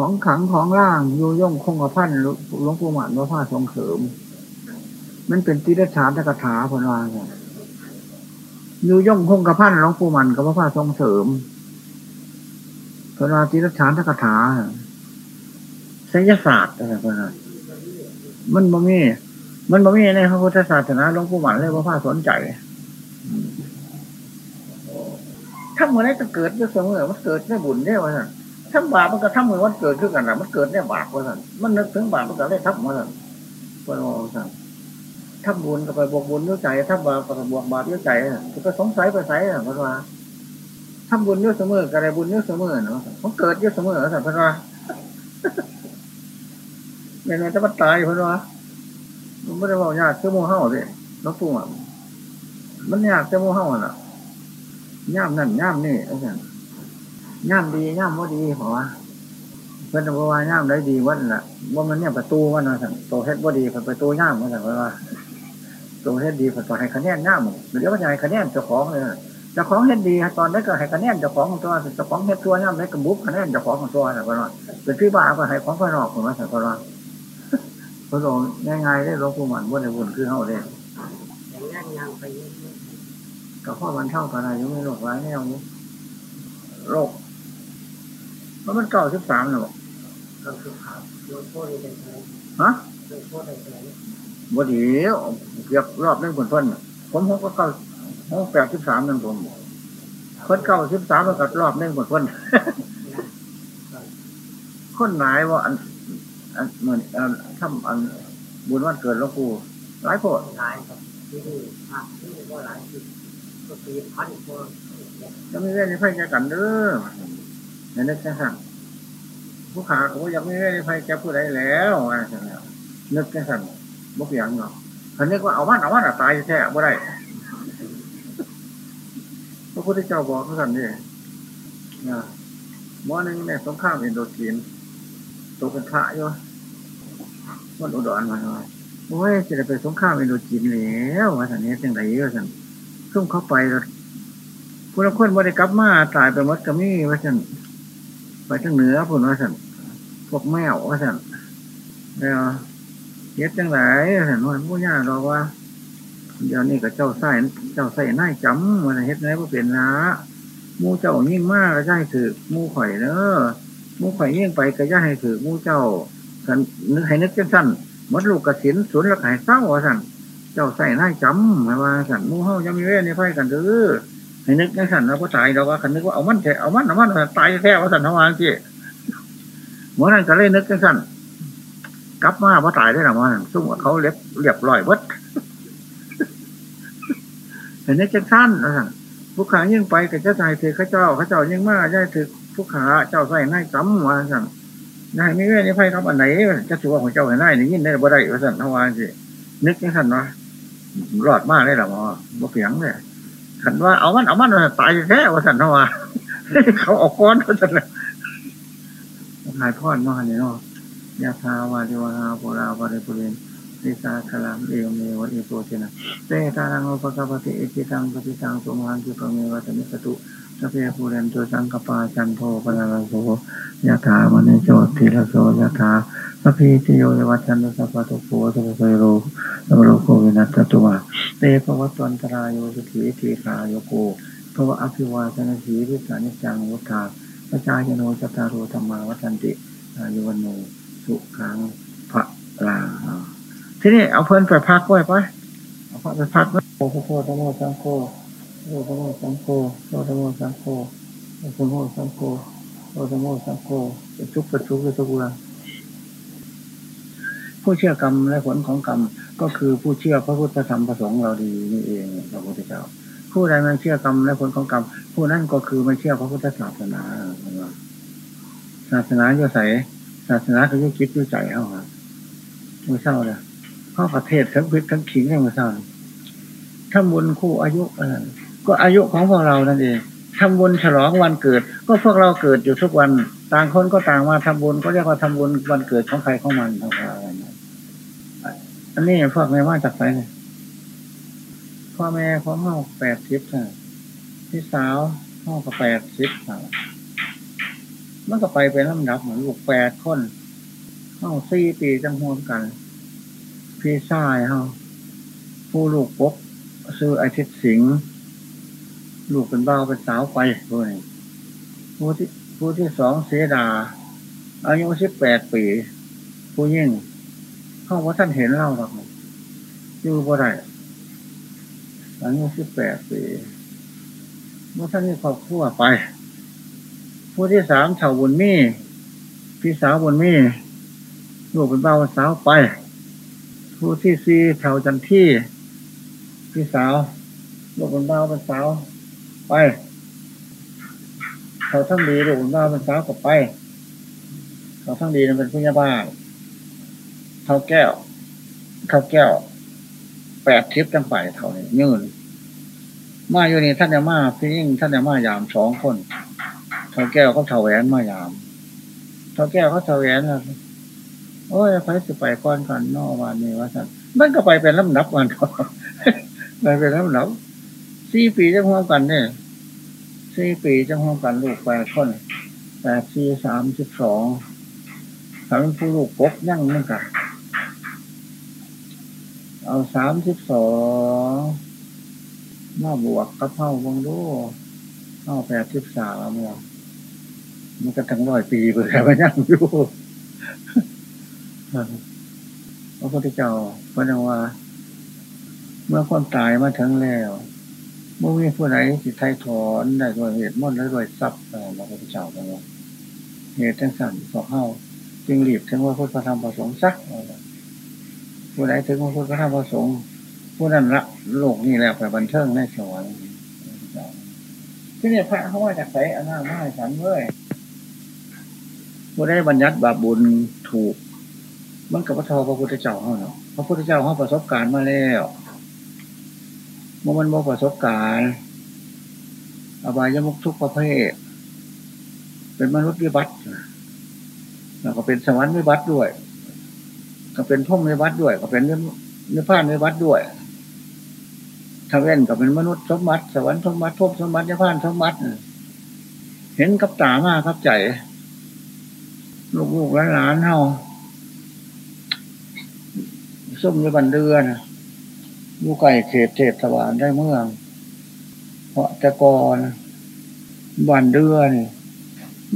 ของขังของล่างอยู่ย่งคงกระพันหลวงปู่หมันว่าผ้าทรงเสริม มันเป็นติรชานตกถาพนวาอยู่ย่งคงกระพันหลวงปู่หมันกับว่าผ้าทรงเสริมพนวาติรชานตกถาศิลศาสตร์อะไรพนวามันบ่มีมันบ่มีในพระพุทธศาสนาหลวงปู่หมันเลยว่าผ้าสนใจถ้าเมื่อไรจะเกิดเสมอมันเกิดได้บุญได้วะ ทำบาปมันก็ทำเหมือนวันเกิดขึ้นกันนะมันเกิดได้บาปว่าสั่นมันนึกถึงบาปมันก็ได้ทับมาสั่นพระองค์สั่นทำบุญก็ไปบวกบุญด้วยใจทำบาปก็ไปบวกบาปด้วยใจก็สงสัยไปใส่พระว่าทำบุญเยอะเสมอกันไรบุญเยอะเสมอเนาะมันเกิดเยอะเสมอสั่นพระว่าเนี่ยมันจะมาตายพระว่ามันไม่ได้บอกยากเจ้าโมเห่าสิน้องปู่อะมันยากเจ้าโมเห่าอะย่ามนั่นย่ามนี่อะไรอย่าง ย่ามดีย่ามว่าดีเหรอวะเพื่อนบอกว่าย่ามได้ดีวันละว่ามันเนี่ยประตูวันนะสั่งโตเฮ็ดว่าดีประตูย่ามว่าสั่งว่าโตเฮ็ดดีประตูให้คะแนนย่ามหรือว่าจะให้คะแนนเจ้าของเลยเจ้าของเฮ็ดดีตอนได้ก็ให้คะแนนเจ้าของของตัวเจ้าของเฮ็ดตัวย่ามได้กระบุกคะแนนเจ้าของของตัวสั่งว่าเป็นที่บ้าก็ให้ของพ่อนอกของมาสั่งว่าพระองค์ง่ายๆได้หลวงปู่มันว่าในบุญคือเฮาได้ก็ข้อมันเท่ากันอะไรยังไม่หลกร้ายแนวนี้โรคเพ ราะมันเก่าสิบสามหรอฮะบดีเกือบรอบนึงคนเพิ่นผมหกก็เก้าหกแปดสิบสามนึงผมเพิ่นเก้าสิบสามแล้วก็รอบนึงคนเพิ่นคนหลายว่าอันอันเหมือนอันทำอันบุญวันเกิดหลวงปู่หลายโพดหลายครับที่นี่ภาคที่นี่ก็หลายก็ปีพันคนจะไม่ได้ในไพ่แกกันเด้อ ในนึกจังสั่งผู้ขาเขายังไม่ได้ในไพ่แกผู้ใดแล้วอะนึกจังสั่งบุกยังเนาะเขานึกว่าเอาวันเอาวันตายแท้บ่ได้พระพุทธเจ้าบอกเขาสั่นนี่นะมอนึงในสงครามอินโดจีนตัวเป็นพระอยู่มันอุดรมาหน่อยโอ้ยจะไปสงครามอินโดจีนแล้วว่าสันนี้จังไรเยอะสันซุ่มเข้าไปแล้วผู้ละคนบ่ได้กลับมาตายไปมดกระมี่ว่าสัน ไปทางเหนือพุ่นว่าสันพวกแมวว่าสันแล้วเฮ็ดจังไรสันว่าผู้ย่าเราว่าเดี๋ยวนี้กับเจ้าไส้เจ้าไส้น่ายจำมันเฮ็ดไงว่าเป็นนะมูเจ้ายิ่งมากก็ใช่คือมูข่อยเนอะมูข่อยยิ่งไปก็ย่าให้คือมูเจ้าสันนึกให้นึกจังสั้นมดลูกกระสินสวนละหายเศร้าว่าสันเจ้าใส่น่ายจำมาว่าสันมูเฮายังมีเว้ในไฟกันเด้อ ให้นึกจังสั้นเราก็ตายเราก็คันนึกว่าเอามันแท้เอามันเอามันตายแท้ว่าสันทวารที่หมอนั่นก็เลยนึกจังสั้นกลับมาว่าตายได้หรอมันซุ่มเขาเล็บเรียบร้อยวัดเห็นนึกจังสั้นนะสันผู้ขายิ่งไปกับเจ้าชายเทข้าเจ้าข้าเจ้ายิ่งมากย่ายถือผู้ขาเจ้าใส่น่ายจำว่าสันนายไม่เว้ในไฟครับอันไหนจะถือว่าของเจ้าเห็นได้ในยินได้บ่ได้ว่าสันทวารสินึกจังสั้นวะรอดมากเลยหรอมอบ่เพียงเลย ขันว่าเอามันเอามันตายแท้ว่าสันทวาเขาออกก้อนว่าสันหายพอดมาเนี่ยเนาะยาทาวาเทวาโพราภริปุเรนติสาคลามเอวเมวะเอโตเจนะเตตานังอุปกปติเอจิตังปฏิตังสุมานุปเมวะตมิสตุสเปภูเรนตัวสังกปาจันโทปนาลโสยะถามณีโจติละโสยะถา สพีติโยวัชันตุสัพพะตุโพตุโสโรสัมโรโควินัสตุวะเตปวัตวันตรายโยสุขีทีคาโยโกภวะอภิวาสนาสีวิสานิจังวุฒาพระจายโนจตารโรธรรมาวัฏันติอายุวันโนสุขังพระลาทีนี้เอาเพิ่อนไปพักไว้ไปเอาพระไปพักไว้โอ้โหโคตโมสังโฆโอ้โหโมสังโฆโอ้โหโมสังโฆโอ้โหโมสังโฆโอ้โหโมสังโฆจะชุกประชุกเลยทุกเรื่อง ผู้เชื่อกรรมและผลของกรรม ก็คือผู้เชื่อพระพุทธธรรมประสงค์เราดีนี่เองพระพุทธเจ้า ผู้ใดไม่เชื่อกรรมและผลของกรรม ผู้นั้นก็คือไม่เชื่อพระพุทธศาสนาศาสนาจะใส่ศาสนาคือยุคิดยุใจเขาครับไม่เศร้าเลยข้อประเทศทั้งพิษทั้งขิงทั้งมาเศร้าทำบุญคู่อายุอก็อายุของพวกเรานั่นเองทำบุญฉลองวันเกิด ก็พวกเราเกิดอยู่ทุกวัน ต่างคนก็ต่างมาทำบุญก็เรียกว่าทำบุญวันเกิดของใครของมันของเรา อันนี้พวกแม่ว่าจากไหนเนี่ยพ่อแม่ของเฮาแปดสิบค่ะพี่สาวเฮาก็แปดสิบค่ะมันก็ไปเป็นลำดับเหมือนลูกแปดคนเข้าสี่ปีจังหวกัน พี่ชายเฮาผู้ลูกปกซื้อไอทิศสิงลูกเป็นบ้าเป็นสาวไปด้วยผู้ที่ผู้ที่สองเสดาอายุสิบแปดปี ผู้ยิ่ง เข้าว่าท่านเห็นเล่าหรอกอยู่บ่ได้อายุสิบแปดปีเมื่อท่านมีครอบครัวไป ผู้ที่สามเฉาบุญมี่พี่สาวบุญมี่ลูกเป็นเบ้าสาวไป ผู้ที่สี่เฉาจันที่ พี่สาวลูกเป็นเบ้าเป็นสาวไปเขาทั้งดีลูกเป็นเบ้าเป็นสาวกับไป เขาทั้งดีนั้นเป็นผู้ยาบ้า เท่าแก้ว เท่าแก้วแปดทิพย์จังไปเท่านี้ยืนมาอยู่นี่ท่านยามาพี่ยิ่งท่านยามายามสองคนเท่าแก้วเขาเท่าแหวนมายามเท่าแก้วเขาเท่าแหวนนะโอ้ยไปสิไปก้อนกันนอวันนี้ว่าสันมันก็ไปเป็นลำดับวันไปเป็นลำดับสี่ปีจังหัวกันเนี่ยสี่ปีจังหัวกันลูกแปดคนแปดสี่สามสิบสองถ้าเป็นผู้ลูกกบยั่งนั่นกัน เอาสามสิบสองมาบวกกับเท่าวังดูเท่าแปดสิบสามเนี่ยมันก็ทั้งร้อยปีไปแล้วมันยังอยู่พระพุทธเจ้าพระนว่า เมื่อคนตายมาถึงแล้วเมื่อมีผู้ใดสิไทยถอนได้ด้วยเหตุมนต์และด้วยทรัพย์พระพุทธเจ้าบอกว่าเหตุทั้งสั่นสองเฮาจึงรีบถึงว่าพุทธธรรมประสงค์สัก ผู้ใดถึงว่าพุทธธรรมประสงค์ผู้นั้นละโลกนี้แล้วไปบันเทิงในสวรรค์ที่นี่พระเขาว่าจากใส่อนามาฉันเว้ยผู้ได้บัญญัติบาปบุญถูก มันกับพระทอพระพุทธเจ้าเขาเนาะพระพุทธเจ้าเขาประสบการณ์มาแล้วเมื่อมันบ่ประสบการณ์อบายมุกทุกประเภท เป็นมนุษย์วิบัติแล้วก็เป็นสวรรค์วิบัติด้วย ก็เป็นพุ่มวิบัติด้วย ก็เป็นเนื้อผ้าวิบัติด้วยถ้าเว้นก็เป็นมนุษย์สมบัติ สวรรค์สมบัติพุ่มสมบัติเนื้อผ้าสมบัติเห็นกับตามากครับใจลูกๆหลานๆเฮาส้มในบันเดือนอยู่ไก่เขตเทพสวรรค์ได้เมือง เพราะแต่ก่อนบันเดือน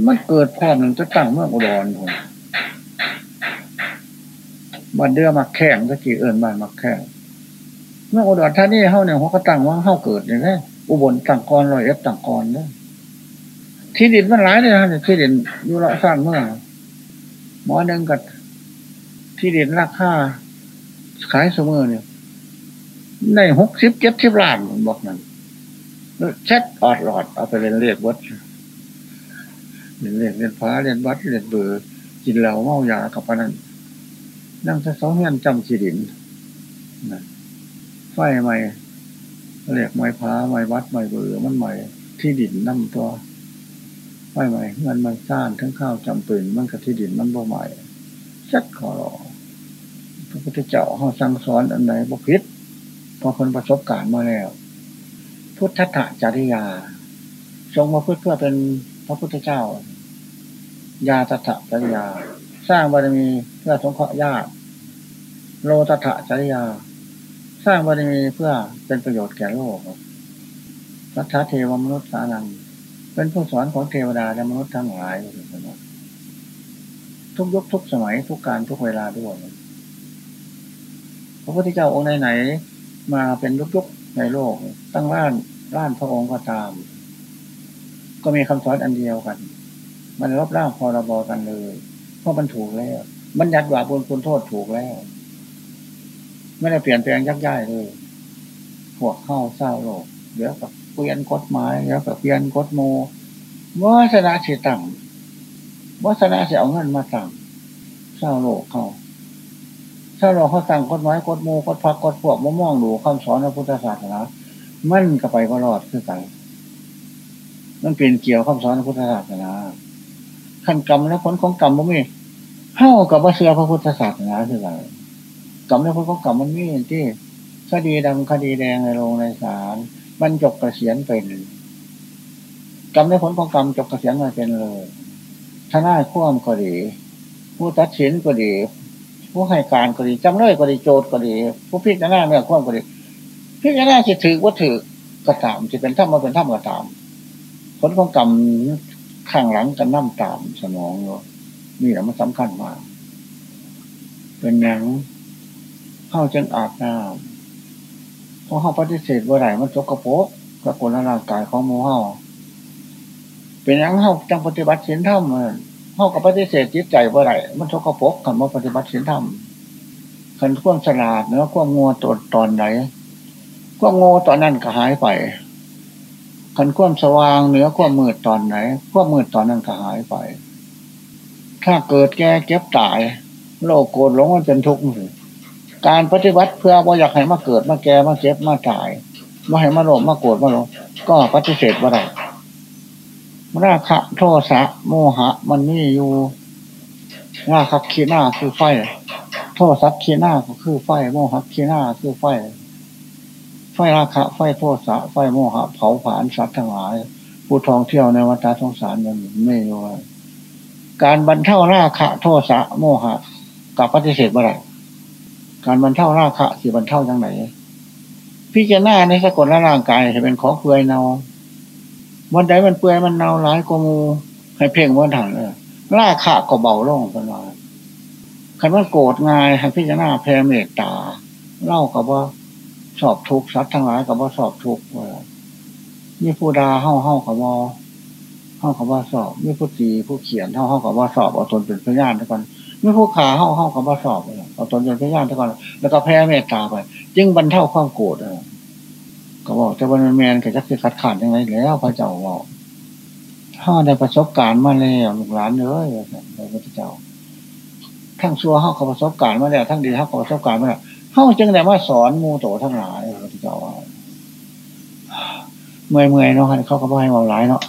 มันเกิดความหนึ่งจะตั้งเมืองอุดรผม บันเดือมาแข่งตะกี้เอิญบ้านมาแข่งเมื่ออุดรท่านี่เฮาเนี่ยเขาก็ตั้งว่าเฮาเกิดอย่างนี้อุบลตั้งกรลอยเอฟตั้งกรเนี่ยที่ดินมันหลายเลยนะที่ดินอยู่ละสร้างเมื่อหมอหนึ่งกับที่ดินราคาขายเสมอเนี่ยในหกสิบเจ็ดสิบล้านบอกนั่นเช็ดออดหลอดเอาไปเรียนเรียกวัดเรียนเรียนเรียนฟ้าเรียนวัดเรียนเบื่อกินเหล้าเมายากับปนัน นั่งจะสองเฮียนจำขีดินไฟใหม่เรียกไม้พ้าไม้วัดไม้เบือมันใหม่ที่ดินนั่ตัวไฟใหม่เงินมันซ่านทั้งข้าวจำปืนมันกับที่ดินมันบ่ใหม่ชัดขอรอพระพุทธเจ้าเขาสั่งสอนอันไหนบ่พิษพอคนประสบการณ์มาแล้ว พุทธะจริยา ทรงมาเพื่อเพื่อเป็นพระพุทธเจ้า ยาตถะจริยา สร้างบารมีเพื่อสงเคราะห์ญาติ โลตถะจริยา สร้างบารมีเพื่อเป็นประโยชน์แก่โลกรัฐเทวมนุษย์สานัง เป็นผู้สอนของเทวดาและมนุษย์ทั้งหลายทุกยุคทุกสมัยทุกการทุกเวลาด้วยพระพุทธเจ้าองค์ไหนๆมาเป็นยุคยุคในโลก ตั้งร้านร้านพระองค์ก็ตาม ก็มีคำสอนอันเดียวกัน มันรบร่างพรบกันเลย เพราะมันถูกแล้ว มันยัดว่าบุญคุณโทษถูกแล้ว ไม่ได้เปลี่ยนแปลงยักย้ายเลยพวกเข้าเศร้าโลกเดี๋ยวกับเปลี่ยนกฎหมายเดี๋ยวกับเปลี่ยนกฎโมวาสนาเสียต่ำวาสนาเสียเอาเงินมาต่ำเศร้าโลกเขาเศร้าโลกเขาสั่งกฎหมายกฎโมกฎพักกฎพวกมะม่วงดูคำสอนพระพุทธศาสนามันก็ไปก็รอดคือกันมันเปลี่ยนเกี่ยวคำสอนพระพุทธศาสนาขั้นกรรมและผลของกรรมมันมีเท่ากับว่าเสือพระพุทธศาสนาคือไร กรรมและผลของกรรมมันมีที่คดีดำคดีแดงในโรงในศาลมันจบกระเสียนเป็นกรรมในผลของกรรมจบกระเสียนมาเป็นเลยทนายข้อมก็ดี ผู้ตัดสินก็ดี ผู้ให้การก็ดีจำเลยก็ดีโจทย์ก็ดี ผู้พิจารณาเรื่องข้อมก็ดีพิจารณาจะถือว่าถือกระตามจะเป็นถ้ามาเป็นถ้ากระตาม ผลของกรรมข้างหลังจะนั่งตามสมองเนาะนี่แหละมันสำคัญมากเป็นยัง เข้าจึงอาบน้ำเพราะเข้าปฏิเสธว่าไรมันจกกระโปกกับคนร่างกายของมูเฮาเป็นยังเข้าจังปฏิบัติศีลธรรมเข้ากับปฏิเสธจิตใจว่าไรมันจกกระโปกคำว่าปฏิบัติศีลธรรมขันข่วงฉลาดเนื้อข่วงงัวตนตอนไหนข่วงโง่ตอนนั้นก็หายไปขันข่วงสว่างเนื้อข่วงมืดตอนไหนข่วงมืดตอนนั้นก็หายไป ถ้าเกิดแก่เก็บตาย โลกโกรธหลงมันเป็นทุกข์ การปฏิบัติเพื่อว่าอยากให้มาเกิดมาแก่มาเก็บมาตายมาให้มาโลภมาโกรธมาหลงก็ปฏิเสธว่าไรราคะโทสะโมหะ มันนี่อยู่ราคะขีหน้าคือไฟ โทสักขีหน้าก็คือไฟ โมหะขีหน้าคือไฟ ไฟราคะ ไฟโทสะไฟโมหะ เผาผลาญสัตว์ทั้งหลาย ผู้ท่องเที่ยวในวัฏสงสารยังไม่รู้การบรรเทาราคะ โทสะโมหะกับปฏิเสธว่าไร การบรรเทาราคะสิบรรเทาจังไหนพิจารณาในสกุลร่างกายให้เป็นของเปื่อยเนาวันใดมันเปื่อยมันเนาหลายกมูให้เพ่งวันถังเลยราคะก็เบาลงเป็นว่าคันว่าโกรธง่ายให้พิจารณาแพ่เมตตา เล่ากับว่าสอบทุกสัตว์ทั้งหลายกับว่าสอบทุกข์ว่ามีผู้ดาเฮ้าเฮ้ากับว่าเฮ้ากับว่าสอบมีผู้ตีผู้เขียนเฮ้าเฮ้ากับว่าสอบเอาตนเป็นพยานทุกค นมีผู้ขาเฮ้าเฮ้ากับว่าสอบเอาตนเป็นพยานทุกคนแล้วก็แพ้เมตตาไปจึงบรรเทาความโกรธก็บอกแต่วันแมนก็จะคือขัดขาดยังไงแล้วพระเจ้าบอกถ้าได้ประสบการณ์มาแล้วลูกหลานเลยพระเจ้า ทั้งชั่วเขาเขาประสบการณ์มาแล้วทั้งดีเขาเขาประสบการณ์มาแล้วเขาจึงได้มาสอนมูโตทั้งหลายพระเจ้าเมื่อยเมื่อยเนาะเขาก็บ่ให้เอาหลายเนาะ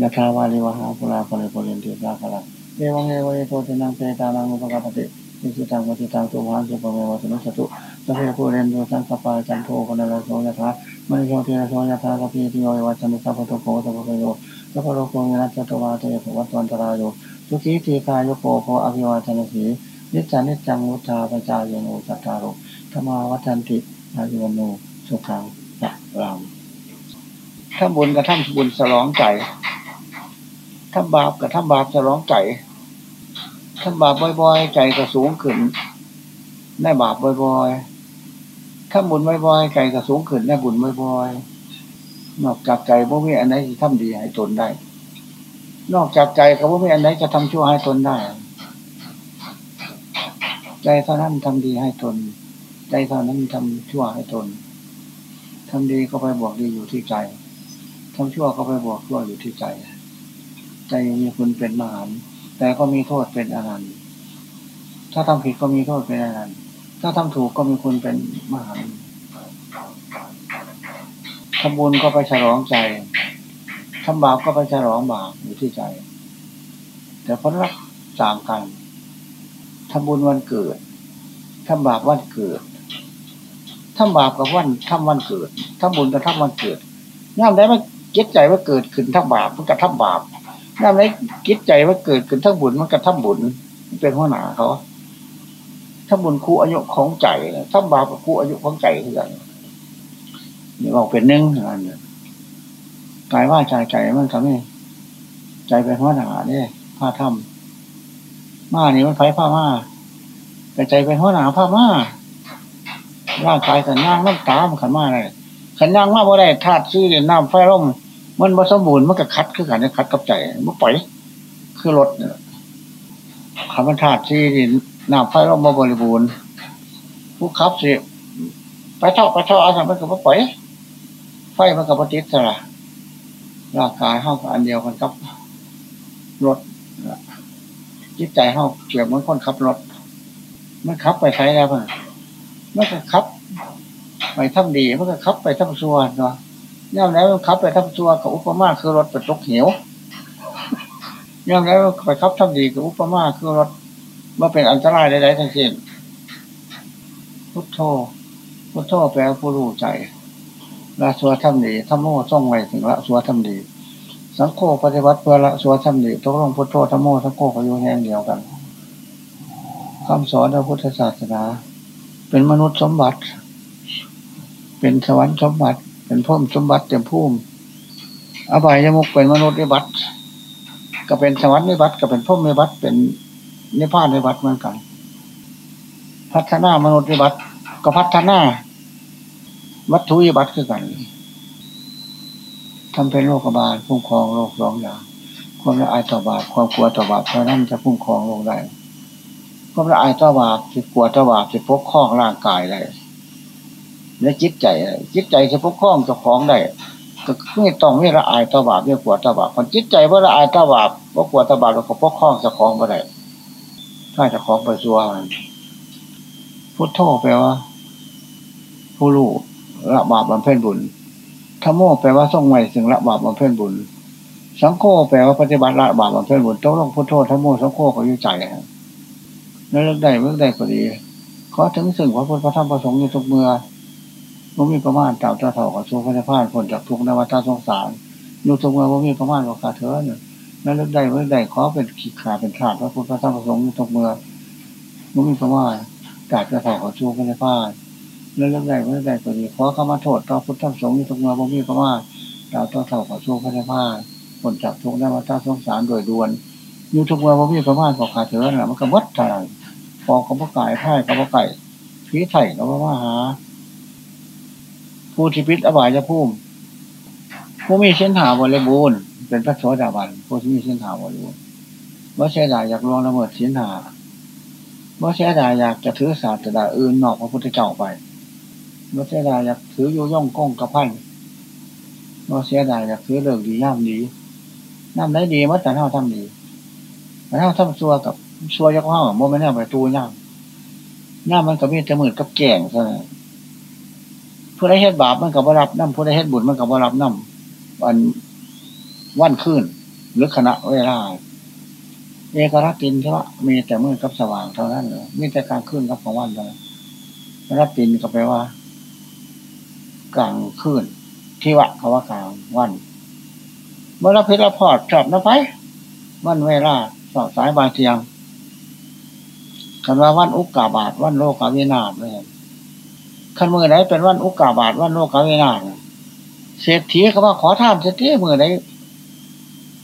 ยะทาวาลิวะหาปุราปริปุเรนติสาคาระ เดวังเอวะโตเทนังเปตานังอุปกปตินิสิตังปฏิตังตุหังสุปเมวะสนุสตุสัพเพภูเรนโดสังสปาจันโทคนละโสยถามณิโยเทนะโสยถาสัพพิติโยวัจมิสัพพะโกสัพพโยสัพพโลโกมินัสตวาเตภวัตวันตรายโยสุขีทีกายโกโพอภิวาทนสีนิจานิจังวุฒาปจายโนจัตตารุธรรมาวัฏันติอายุวโนสุขังจะรามถ้าบุญกับท่านบุญสลองใจ ถ้าบาปกับท่าบาปสลองใจถ้าบาปบ่อยๆ ใจก็สูงขึ้นได้บาปบ่อยๆถ้าบุญบ่อยๆ ใจก็สูงขึ้นได้บุญบ่อยๆ นอกจากใจพวกมีอันไหนจะทำดีให้ตนได้ นอกจากใจกับพวกมีอันไหนจะทำชั่วให้ตนได้ ใจเท่านั้นทำดีให้ตน ใจเท่านั้นทำชั่วให้ตนทำดีก็ไปบวกดีอยู่ที่ใจทำชั่วก็ไปบวกชั่วอยู่ที่ใจ ใจมีคุณเป็นมหาแต่ก็มีโทษเป็นอนันต์ถ้าทำผิดก็มีโทษเป็นอนันต์ถ้าทำถูกก็มีคุณเป็นมหาทำบุญก็ไปฉลองใจทำบาปก็ไปฉลองบาปอยู่ที่ใจ แต่ผลลัพธ์ต่างกันทำบุญวันเกิดทำบาปวันเกิดทำบาปกับวันทำวันเกิดทำบุญกับทำวันเกิดย่ามได้มาเก็ตใจว่าเกิดขึ้นทั้งบาปมันกับทำบาป ย่ามได้เก็ตใจว่าเกิดขึ้นทั้งบุญมันกับทำบุญเป็นหัวหน้าเขาถ้าบุญคู่อายุของใจถ้าบาปคู่อายุของใจเท่ากันนี่บอกเป็นหนึ่งอันนี้กายว่าใจใจมันทำให้ใจเป็นหัวหน้าเนี่ยผ้าถ้ำมานี่มันไฟผ้ามาแต่ใจเป็นหัวหน้าผ้ามาร่างกายขันย่างน้ำตามขันมาอะไรขันย่างมาว่ได้ธาตุซื้อเนี่ยน้ำไฟร่ม มันผสมบูรณ์มันก็คัดคือกันคัดกับใจมันปล่อยคือรถเนี่ยคำว่าธาตุที่น้ำไฟเรามาบริบูรณ์ผู้ขับสิไปเท่าไปเท่าอาสามันก็ปล่อยไฟมันก็ปฏิสระร่างกายเข้ากับอันเดียวกันครับรถจิตใจเข้าเกี่ยวเหมือนคนขับรถมันขับไปใช้แล้วมันมันก็ขับ ไปทำดีมันก็ขับไปทำซัวเนาะ ย่ำแล้วขับไปทำซัวกับอุปมาคือรถไปตกเหวย่ำแล้วไปขับทำดีกับอุปมาคือรถว่าเป็นอันตรายใดๆทั้งสิ้นพุทโธพุทโธแปลผู้รู้ใจละสัวทำดีทำโม่ส่งไวถึงละสัวทำดี สังโฆปฏิวัติเพื่อละสวดธรรมดีทุกลงพุทโธธรรมโมสังโฆก็อยู่แห่งเดียวกันคำสอนพระพุทธศาสนา เป็นมนุษย์สมบัติ เป็นสวรรค์สมบัติ เป็นพุ่มสมบัติเต็มพุ่มอบายยมุกเป็นมนุษย์ในบัติก็เป็นสวรรค์ในบัติก็เป็นพุ่มในบัติเป็นนิพพานในบัติเหมือนกัน พัฒนามนุษย์ในบัติก็พัฒนาวัตถุนิบัติคือกันทำเป็นโรคบาลคุ้มครองโรคสองอย่างความละอายต่อบาปความกลัวต่อบาปเพราะนั้นจะคุ้มครองโรคได้ความละอายต่อบาปจะกลัวต่อบาปจะปกครองร่างกายได้ และจิตใจจิตใจจะปกครองเจ้าของได้ก็ไม่ต้องไม่ละอายต่อบาปไม่กลัวต่อบาปคนจิตใจว่าละอายต่อบาปว่ากลัวต่อบาปเราก็ปกครองเจ้าของไม่ได้ถ้าเจ้าของไปซัวพุทโธแปลว่า ผู้รู้ละบาปบำเพ็ญบุญธรรมโมแปลว่าส่งไว้ถึงละบาปบำเพ็ญบุญ สังโฆแปลว่าปฏิบัติละบาปบำเพ็ญบุญต้องลงพุทโธธรรมโมสังโฆเขาอยู่ใจนั่นเรื่องใดเรื่องใดก็ดีขอถึงสิ่งพระพุทธพระธรรมพระสงฆ์อยู่ทุกเมื่อ ว่ามีประมาณตามเจ้าเถ่ากับชูพระพานผลจากทุกนวัฏสงสารอยู่ทุกเมื่อว่ามีประมาณกับขาเถอเนี่ยนั่นเรื่องใดเรื่องใดขอเป็นขีดขาเป็นขาดพระพุทธพระธรรมพระสงฆ์นูทุกเมื่อว่ามีประมาณกาดเจ้าเถ่ากับชูพระพานเรื่องใดเรื่องใดก็ดีขอเข้ามาโทษต่อพุทธสงฆ์ทุกเมื่อบ่มีประมาณดาวต่อเท่าขอโชคพระพาผลจากทุกได้มาต้าสงสารโดยด่วนยุทุกเมื่อบ่มีประมาณขอขาดเถื่อนมันก็วัดทางพอกับพระกายไพ่กับพระไก่ผีไถ่กับพระมหา ผู้ที่พิษอบายจะพุ่มผู้มีเส้นหาบริบูรณ์เป็นพระโสดาบันผู้ที่มีเส้นหาบริบูรณ์ว่าเสียดายอยากลองละเมิดเส้นหาว่าเสียดายอยากจะถือศาสตราอื่นนอกพระพุทธเจ้าไปว่าเสียดายอยากถือโยย่องก้องกระพันว่าเสียดายอยากถือเรื่องดีย่ำดีน้ำไหนดีมัดแต่เท่าทำดีแต่เท่าทำซัวกับซัวยักษ์ห้องโมไม่แน่ไปตูย่ำย่ำมันก็มีแต่มือกับแก่งซะ ผู้ได้เฮ็ดบาปมันกับรับน้ำผู้ได้เฮ็ดบุญมันกับรับน้ำวันวันขึ้นหรือขณะเวลาเอกรัตินเท่ามีแต่มือกับสว่างเท่านั้นเลยมีแต่การขึ้นกับของวันเลยรัตินก็แปลว่า กลางคืนที่วะเขาว่ากลางวัน เมื่อเราพิจารพอดจับนะไปวันเวลาสอบสายบาเทียงคำว่าวันอุกกาบาทวันโลกาวินาศเลย ขันมือไหนเป็นวันอุกกาบาทวันโลกาวินาศเศรษฐีเขาว่าขอท่านเศรษฐีมือไหน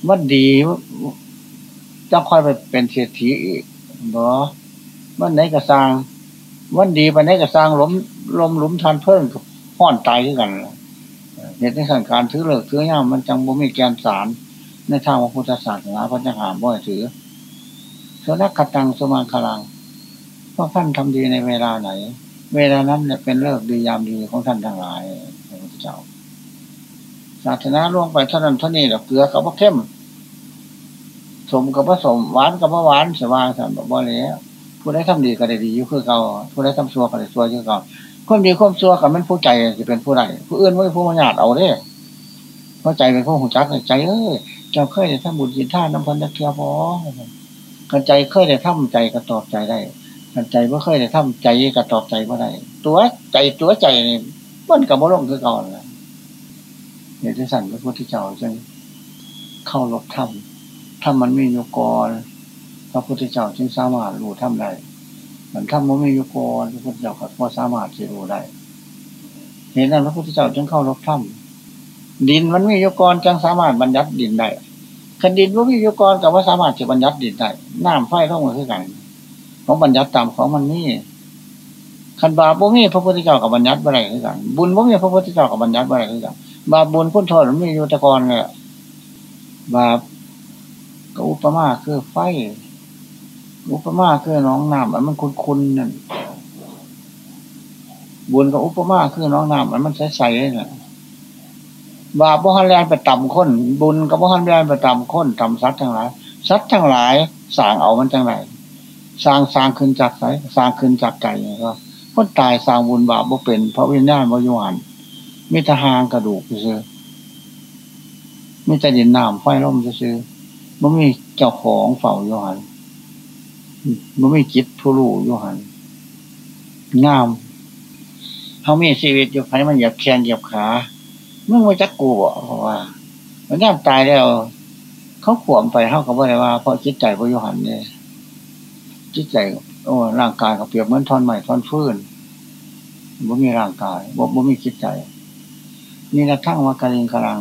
วันดีจะคอยไปเป็นเศรษฐีอีกบอวันไหนก็สร้างวันดีไปไหนก็สร้างล้มลมหลุมทันเพิ่มห้อนตายด้วยกันเหตุในสังการถือเลิกถือย่ามมันจังบ่มีแกนสารในทางของพุทธศาสนาพระเจ้าหามบ่อยถือสนักขตังสมาคลังเพราะท่านทำดีในเวลาไหน เวลานั้นเนี่ยเป็นเลิกดียามดีของท่านทั้งหลายพระพุทธเจ้าศาสนาล่วงไปเท่านั้นเท่านี้แหละเกลือกับพระเข้มสมกับผสมหวานกับหวานสว่างสันบ่แล้วผู้ได้ทำดีก็ได้ดีอยู่คือเก่าผู้ได้ทำชั่วก็ได้ชั่วคือเก่าคนดีคนชั่วกับมันผู้ใจจะเป็นผู้ใดผู้อื่นไม่ผู้มัญาตเอาเด้เพราะใจเป็นผู้หูจักใจเอ้ยเจ้าเคยได้ทำบุญยินท่าน้ำพันนักเทียพอกันใจเคยได้ทำใจก็ตอบใจได้ กันใจไม่เคยได้ทำใจก็ตอบใจไม่ได้ตัวใจตัวใจนี่มันกับบ่ลงคือก่าเลยเดี๋ยวที่สั่นพระพุทธเจ้าจึงเข้ารบถ้ำถ้ามันมีโยกรพระพุทธเจ้าจึงสามารถรู้ถ้ำได้มันถ้ำมันมีโยกรพระพุทธเจ้าก็สามารถจะรู้ได้เห็นนั้นพระพุทธเจ้าจึงเข้ารบถ้ำดินมันมีโยกรจึงสามารถบรรยัติดินได้คันดินว่ามีโยกรกับว่าสามารถจะบรรยัติดินได้น้ำไฟท่องมือกัน ของบรรยัติตามของมันนี่คันบาปบ่มีพระพุทธเจ้ากับบรรยัติอะไรกันบุญบ่มีพระพุทธเจ้ากับบรรยัติอะไรกันบาปบุญคุณโทษมันมีอยู่ตะกอนเลยบาปก็อุปมาคือไฟ อุปมาคือน้องน้ำมันคุ้นคุ้นนั่นบุญกับอุปมาคือน้องน้ำมันมันใสๆนี่ะบาปบ่ฮันแลนไปต่ำค้นบุญกับบ่ฮันแลนไปต่ำค้นต่ำซัดทั้งหลายซัดทั้งหลายสางเอามันจังไร สร้างสร้างขึ้นจากไสสร้างขึ้นจากไก่ก็คนตายสร้างบุญบาปบ่เป็นเพราะวิญญาณบ่ยุหันมิทหางกระดูกซื้อมิจะดินน้ำไฟร่มซื้อบ่มีเจ้าของเฝ้ายุหันบ่มีจิตผู้รู้ยหันงามเขามีชีวิตอยู่ภายมันเหยียบแขนเหยียบขามึงมาจักกูบ่เพราะว่า มันย่ำตายแล้ว เขาขวมไปเขาก็บ่ได้ว่าเพราะจิตใจพยุหันเนี่ย จิตใจโอ้ร่างกายก็เปรียบเหมือนท่อนใหม่ท่อนฟื้นบ่มีร่างกายบ่บ่มีจิตใจ นี่ละทั้งว่าการิงกระลัง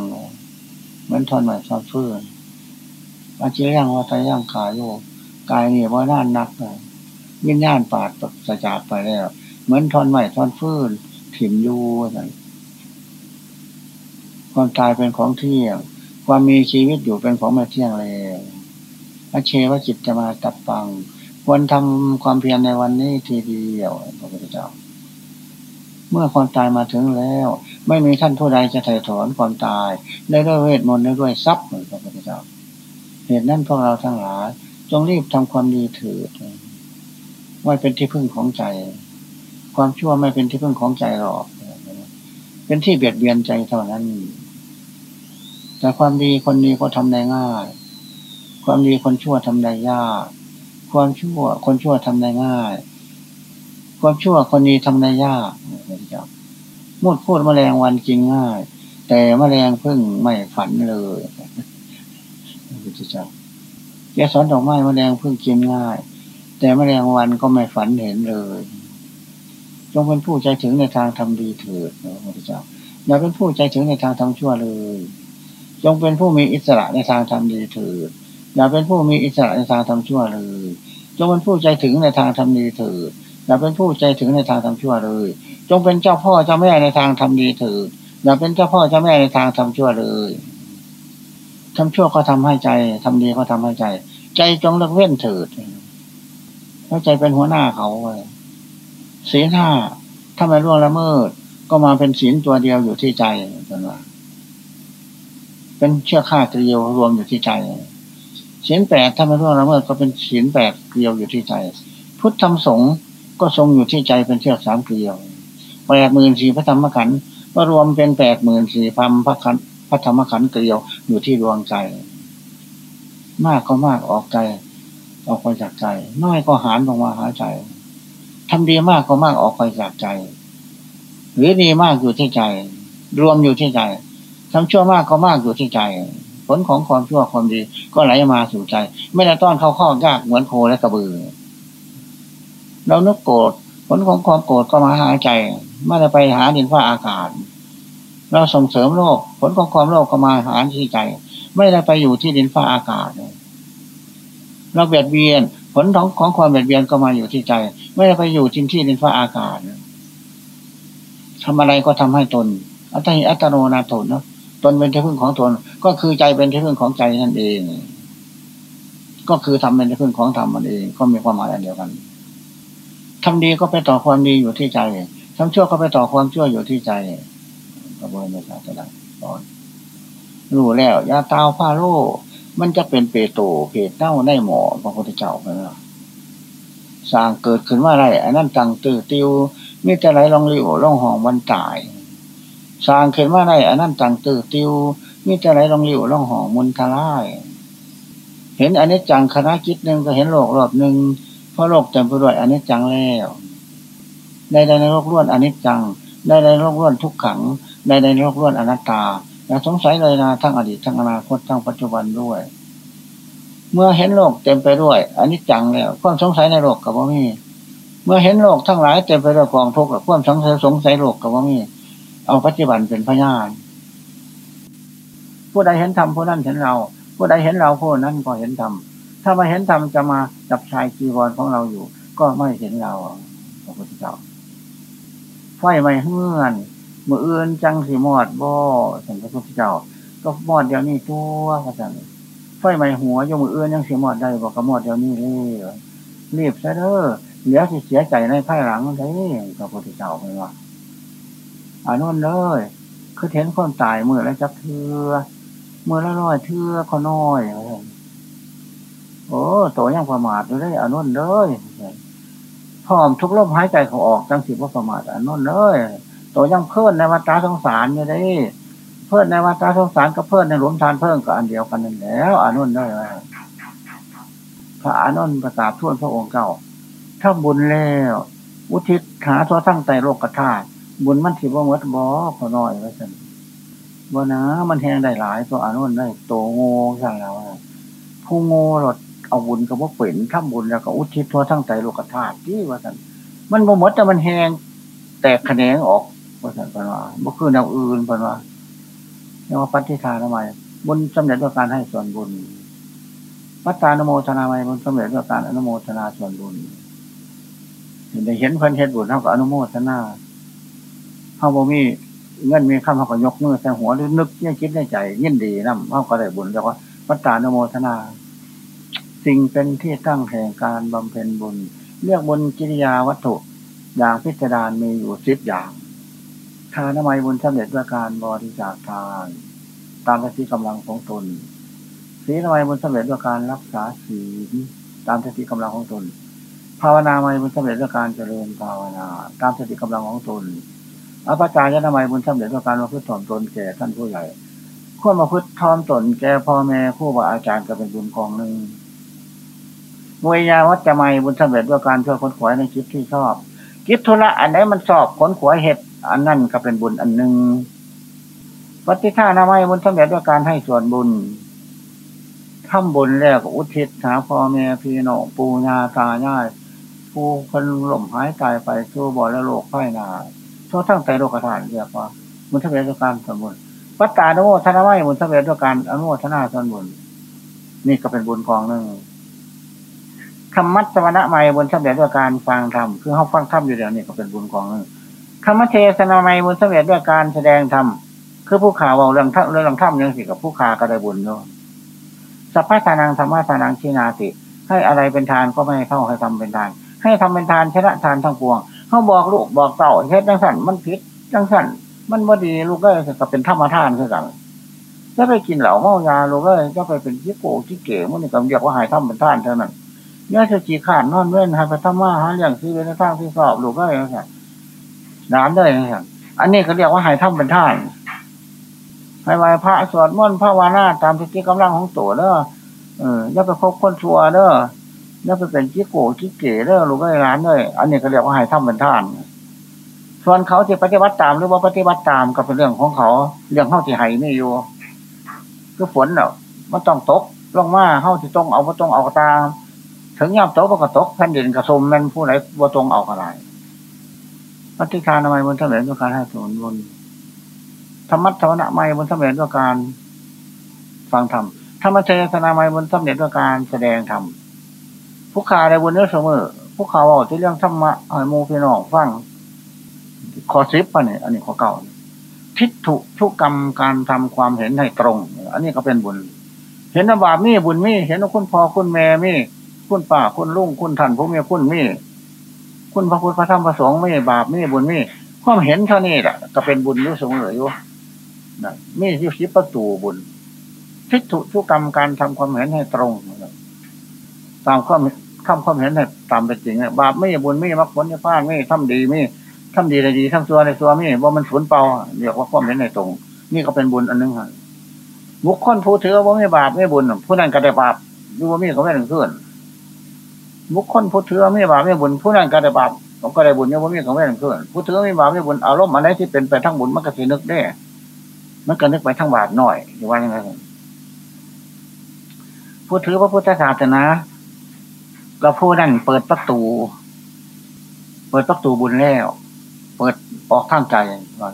เหมือนท่อนใหม่ท่อนฟื้นอาชียังว่าตาย่างกายโยกายนี่ว่าน่านนักเลยวิญญาณปาดสะจากไปแล้ว เหมือนท่อนใหม่ท่อนฟื้นถิ่มอยู่นั่นความตายเป็นของเที่ยง ความมีชีวิตอยู่เป็นของไม่เที่ยงเลยอาเชวจิตจะมาตับปัง ควรทำความเพียรในวันนี้ทีเดียวพระพุทธเจ้า เมื่อความตายมาถึงแล้ว ไม่มีท่านผู้ใดจะไถ่ถอนความตาย ได้ด้วยเวทมนต์ได้ด้วยทรัพย์พระพุทธเจ้า เหตุนั้นพวกเราทั้งหลายจงรีบทำความดีเถิดไว้เป็นที่พึ่งของใจ ความชั่วไม่เป็นที่พึ่งของใจหรอกเป็นที่เบียดเบียนใจเท่านั้น แต่ความดีคนดีก็ทำได้ง่าย ความดีคนชั่วทำได้ยาก ความชั่ว คนชั่วทำได้ง่าย ความชั่วคนดีทำได้ยากมุดพูดแมลงวันกินง่าย แต่แมลงพึ่งไม่ฝันเลยพุทธเจ้าแกสอนดอกไม้แมลงพึ่งกินง่าย แต่แมลงวันก็ไม่ฝันเห็นเลยจงเป็นผู้ใจถึงในทางทำดีเถิดพระพุทธเจ้าอย่าเป็นผู้ใจถึงในทางทำชั่วเลย จงเป็นผู้มีอิสระในทางทำดีเถิด อย่าเป็นผู้มีอิสระในทางทำชั่วเลย จงเป็นผู้ใจถึงในทางทำดีเถิด อย่าเป็นผู้ใจถึงในทางทำชั่วเลย จงเป็นเจ้าพ่อเจ้าแม่ในทางทำดีเถิด อย่าเป็นเจ้าพ่อเจ้าแม่ในทางทำชั่วเลยทำชั่วก็ทำให้ใจทำดีก็ทำให้ใจ ใจจงเลิกเว้นเถิดเพราะใจเป็นหัวหน้าเขาเลยศีลห้าถ้าไม่ล่วงละเมิด ก็มาเป็นศีลตัวเดียวอยู่ที่ใจกันว่าเป็นเชื่อข้าเกลียวรวมอยู่ที่ใจ ศีลแปดถ้าไม่ล่วงละเมิดก็เป็นศีลแปดเกลียวอยู่ที่ใจ พุทธธรรมสงฆ์ก็ทรงอยู่ที่ใจเป็นเชือกสามเกลียวแปดหมื่นสี่พระธรรมขันธ์ก็รวมเป็นแปดหมื่นสี่พันพระขันธ์พระธรรมขันธ์เกลียวอยู่ที่ดวงใจ มากก็มากออกใจ ออกไปจากใจ น้อยก็หารลงมาหาใจทำดีมากก็มากออกไปจากใจ หรือดีมากอยู่ที่ใจ รวมอยู่ที่ใจทำชั่วมากก็มากอยู่ที่ใจ ลของความชั่วความดี ก็ไหลมาสู่ใจ ไม่ได้ต้อนเข้าข้อยากเหมือนโคและกระบือ เรานึกโกรธผลของความโกรธก็มาหาใจ ไม่ได้ไปหาดินฟ้าอากาศ เราส่งเสริมโลก ผลของความโลภก็มาหาที่ใจ ไม่ได้ไปอยู่ที่ดินฟ้าอากาศเราเบียดเบียน ผลของของความเบียดเบียนก็มาอยู่ที่ใจ ไม่ได้ไปอยู่ที่ที่ดินฟ้าอากาศทำอะไรก็ทำให้ตน อัตติอัตโนนาตนเนาะ ตนเป็นที่พึ่งของตน ก็คือใจเป็นที่พึ่งของใจนั่นเอง ก็คือทำเป็นที่พึ่งของธรรมมันเอง ก็มีความหมายอันเดียวกันทำดีก็ไปต่อความดีอยู่ที่ใจทำชั่วก็ไปต่อความชั่วอยู่ที่ใจกระบวนการศาสนาสอนรู้แล้วยาตาวผ้าโลมันจะเป็นเปโตเพตเน่าในหมอพระพุทธเจ้าไปแล้วสร้างเกิดขึ้นว่าไรอันนั้นตังตื้อติวมีแต่ไรลองริวลองห้องวันตาย สร้างเขึ้นว่าไรอันนั้นตังตื้อติวมีแต่ไรลองริวลองห้องมุนทลายเห็นอันนี้จังคณะคิดหนึ่งก็เห็นโลกรอบหนึ่งเพราะโลกเต็มไปด้วยอันนี้จังแล้วในในโลกล้วนอันนี้จังในในโลกล้วนทุกขังในในโลกล้วนอนัตตาอย่าสงสัยเลยนะทั้งอดีตทั้งอนาคตทั้งปัจจุบันด้วย เมื่อเห็นโลกเต็มไปด้วยอันนี้จังแล้วความสงสัยในโลกกับว่ามี เมื่อเห็นโลกทั้งหลายเต็มไปด้วยกองทุกข์ความสงสัยสงสัยโลกกับว่ามี เอาปัจจุบันเป็นพยาน ผู้ใดเห็นธรรมผู้นั้นเห็นเรา ผู้ใดเห็นเราผู้นั้นก็เห็นธรรมถ้ามาเห็นธรรมจะมาจับชายจีวรของเราอยู่ ก็ไม่เห็นเราพระพุทธเจ้าไฟไม่เฮือนมืออื่นจังสีมอดบ่สันพระพุทธเจ้า ก็มอดเดี๋ยวนี้ตัวพระสันไฟไหม้หัวยมืออื่นยังสีมอดได้บอกก็มอดเดี๋ยวนี้เลยรีบซะเด้อเหลือที่เสียใจในภายหลังใช่พระพุทธเจ้าไม่ว่า อานุ่นเลยคือเห็นคนตายมือแล้วจับเทือเมื่อละน้อยเทือขน้อยโอ้ตัวยังประมาทอยู่ได้อ่านุ่นเลยพร้อมทุกลมหายใจเขาออกจังสิว่าประมาทอานุ่นเลยตัวยังเพิ่นในวัฏสงสารอยู่ได้เพิ่นในวัฏสงสารกับเพิ่นในหลุมทานเพิ่มกับอันเดียวกันนั่นแล้วอนุนได้ไหมพระอนุนประกาศท่วนพระองค์เก่าถ้าบุญแล้ว อุทิศหาตัวทั้งใจโลกธาตุ บุญมันถิบ่มดบ่ขอน้อยไว้สันว่านะมันแหงได้หลายตัวอนุนได้โตโง่สั่งแล้วผู้โง่หลดเอาบุญกับว่าเป็นทำบุญแล้วก็อุทิศทั่วทั้งใจโลกธาตุที่ว่าสันมันบ่หมดแต่มันแหงแตกแขนงออกว่าสันพันว่าบ่คือแนวอื่นพันว่าเรียกว่าปฏิทานทำไมบุญสำเร็จด้วยการให้ส่วนบุญปัตตานโมทนาไมบุญสำเร็จด้วยการอนุโมทนาส่วนบุญเห็นได้เห็นเพิ่นเห็นบุญเท่ากับอนุโมทนา เขาบ่มีเงินมีคำเขาก็ยกมือใส่หัวหรือนึกยังคิดในใจยินดีนะเขาก็ได้บุญแล้วก็ปัตตานโมทนา สิ่งเป็นที่ตั้งแห่งการบำเพ็ญบุญ เรียกบุญกิริยาวัตถุอย่างพิจารมีอยู่สิบอย่างทานไมบุญสำเร็จด้วยการบริจาคทาน ตามที่กำลังของตนศีลไมบุญสำเร็จด้วยการรักษาศีลตามที่กำลังของตน ภาวนาไมบุญสำเร็จด้วยการเจริญภาวนา ตามสติกำลังของตน อภิจายนามัยบุญสำเร็จด้วยการมาพึ่งถ่อมตนแก่ท่านผู้ใหญ่ควรมาพึ่งทอมตนแก่พ่อแม่คู่บาอาจารย์ก็เป็นบุญกองหนึ่งมวยยาวัจจะไม่บุญสำเร็จด้วยการช่วยคนขวายในคิดที่ชอบคิดธุระอันไหนมันสอบขนขวายเห็ดอันนั่นก็เป็นบุญอันหนึ่งปฏิท่านามัยบุญสำเร็จด้วยการให้ส่วนบุญทำบุญแล้วก็อุทิศหาพ่อแม่พี่น้องปู่ย่าตายายผู้คนหล่มหายตายไปสู้บ่อและโลกไฟนา ทั่วทั้งใจโลกธาตุเรียกว่ามุนทเวชการสมบูรณ์ปัตตาโนธนาไว้มุนทเวชการอนุโมทนาสมบูรณ์นี่ก็เป็นบุญกองหนึ่งธรรมัตสวนะไม่บุญสำเร็จด้วยการฟังธรรมคือเขาฟังธรรมอยู่เดียวนี่ก็เป็นบุญกองหนึ่งธรรมเทศนาไม่บุญสำเร็จด้วยการแสดงธรรมคือผู้ข่าวเรื่องเรื่องธรรมยังสิกับผู้ข่าก็ได้บุญเนาะสัพพะทานังธรรมะทานังชินาติ ให้อะไรเป็นทานก็ไม่ให้เท่าให้ทำเป็นทาน ให้ทำเป็นทานชนะทานทั้งปวง เขาบอกลูกบอกเต่าเฮ็ดจังสันมันผิดจังสันมันบ่ดีลูกก็จะเป็นธรรมทานคือกันจะไปกินเหล่าเมายาลูกก็จะไปเป็นชิโก้ชิเก๋มันนี่ก็เรียกว่าหายทำเป็นท่านเท่านั้นเนี่ยจะจีขาดนอนเว้นหายไปทำมาหาเรื่องที่เป็นทางที่สอบลูกก็ยังไงน้ำได้ยังไงอันนี้เขาเรียกว่าหายทำเป็นท่านให้ไหวพระสวดมนต์พระวานาตามที่กำลังของตัวเด้อเอออย่าไปคบคนชัวเด้อ แล้วไปเป็นจิโก้จิเก๋เรื่อลูกไอ้ร้านเลยอันนี้ก็เรียกว่าให้ทำเป็นท่าน ส่วนเขาที่ปฏิบัติตามหรือว่าปฏิบัติตามก็เป็นเรื่องของเขา เรื่องเขาที่ให้ไม่อยู่คือฝนเนาะมันต้องตกลงมาเขาที่ต้องเอาต้องเอาตามถึงยามตกก็ตกแผ่นดินกระสมมันผู้ไหนว่าตรงเอาอะไรปฏิทานทำไมบนเสมด้วยการให้ส่วนบนธรรมะธรรมะไม่บนเสมด้วยการฟังธรรมธรรมเทศนาไม่บนเสมด้วยการแสดงธรรม ผู้ขาได้บุญเนื้อเสมอผู้ขาบอกที่เรื่องธรรมะให้มูพี่น้องฟังขอซิปป่ะเนี่ย อันนี้ขอเก่า ทิฏฐุทุกกรรมการทำความเห็นให้ตรง อันนี้ก็เป็นบุญ เห็นบาปมีบุญมี เห็นว่าคุณพ่อคุณแม่มีคุณป่าคุณลุงคุณท่านผู้มีคุณมีคุณพระพุทธพระธรรมพระสงฆ์ไม่บาปไม่บุญไม่ความเห็นเท่านี้แหละก็เป็นบุญรู้สมออยู่นะมีที่ชิประตูบุญทิฏฐุทุกกรรมการทำความเห็นให้ตรง ตามความข้ามความเห็นให้ตามเป็นจริงบาปไม่บุญไม่มรรคผลไม่พลาไม่ทำดีไม่ทำดีในดีทำตัวในตัวไม่ว่ามันสูญเปล่าเรียกว่าความเห็นในตรง นี่ก็เป็นบุญอันนึงค่ะบุคคลผู้ถือว่าไม่บาปไม่บุญผู้นั้นก็ได้บาปดูว่ามีก็ไม่ถึงขึ้นบุคคลผู้ถือไม่บาปไม่บุญผู้นั้นก็ได้บาปผมก็ได้บุญเนี่ยว่ามีก็ไม่ถึงขึ้นผู้ถือไม่บาปไม่บุญอารมณ์อะไรที่เป็นไปทั้งบุญมันก็สินึกได้มันก็นึกไปทั้งบาปหน่อยอยู่ว่าอยังไงผู้ถือพระพุทธศาสนา ก็ผู้นั่นเปิดประตู เปิดประตูบุญแล้ว เปิดออกทางใจก่อน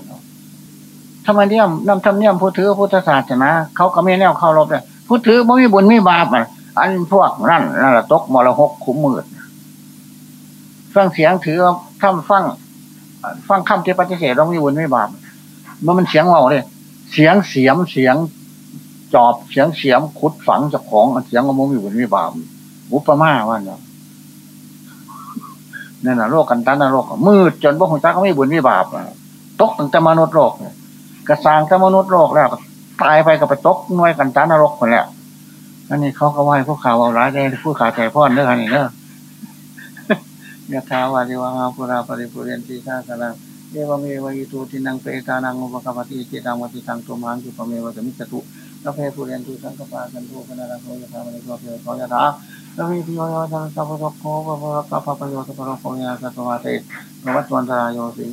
ทำไมเนี่ยนำทำเนี่ยผู้ถือพุทธศาสนาเขาก็ไม่แนวเข้ารบเลยผู้ถือไม่มีบุญไม่บาปอันพวกนั่นนั่นแหละตกมรหกขุมมืดฟังเสียงถือทำฟังฟังคำที่ปฏิเสธต้องมีบุญไม่บาปมันมันเสียงเราเลยเสียงเสียมเสียงจอบเสียงเสียมขุดฝังจากของเสียงมันมีบุญไม่บาป อุปมาว่าเนาะนั่นน่ะโลกกันตันนรกมืดจนพวกของจ้าเขาไม่บุญไม่บาปตกตั้งแต่มนุษย์โลกกระสางแต่มนุษย์โลกแล้วตายไปกับไปตกน้อยกันตันนรกคนแหละนั่นนี่เขาก็ไหว้พวกข่าวเอาร้ายได้ผู้ข่าวใจพ่อนเด้อนี่เนอะยะถาวาริวังอาภุราปริปุเรนติสาสลังเอวเมวยิตูตินังเปตานังอุปกปติจิตังวัติตังตุมังจุปเมวสมิจตุกาแฟปุเรนตุสังกปาสันตุปนาราโสยะธามณิโกเพโสยะถา แล้วมีพิโยยทังสัพพะโคปะปะกัปปะโยสัพพะโคยาสัตวาเตนวัตวันตรายโยสิ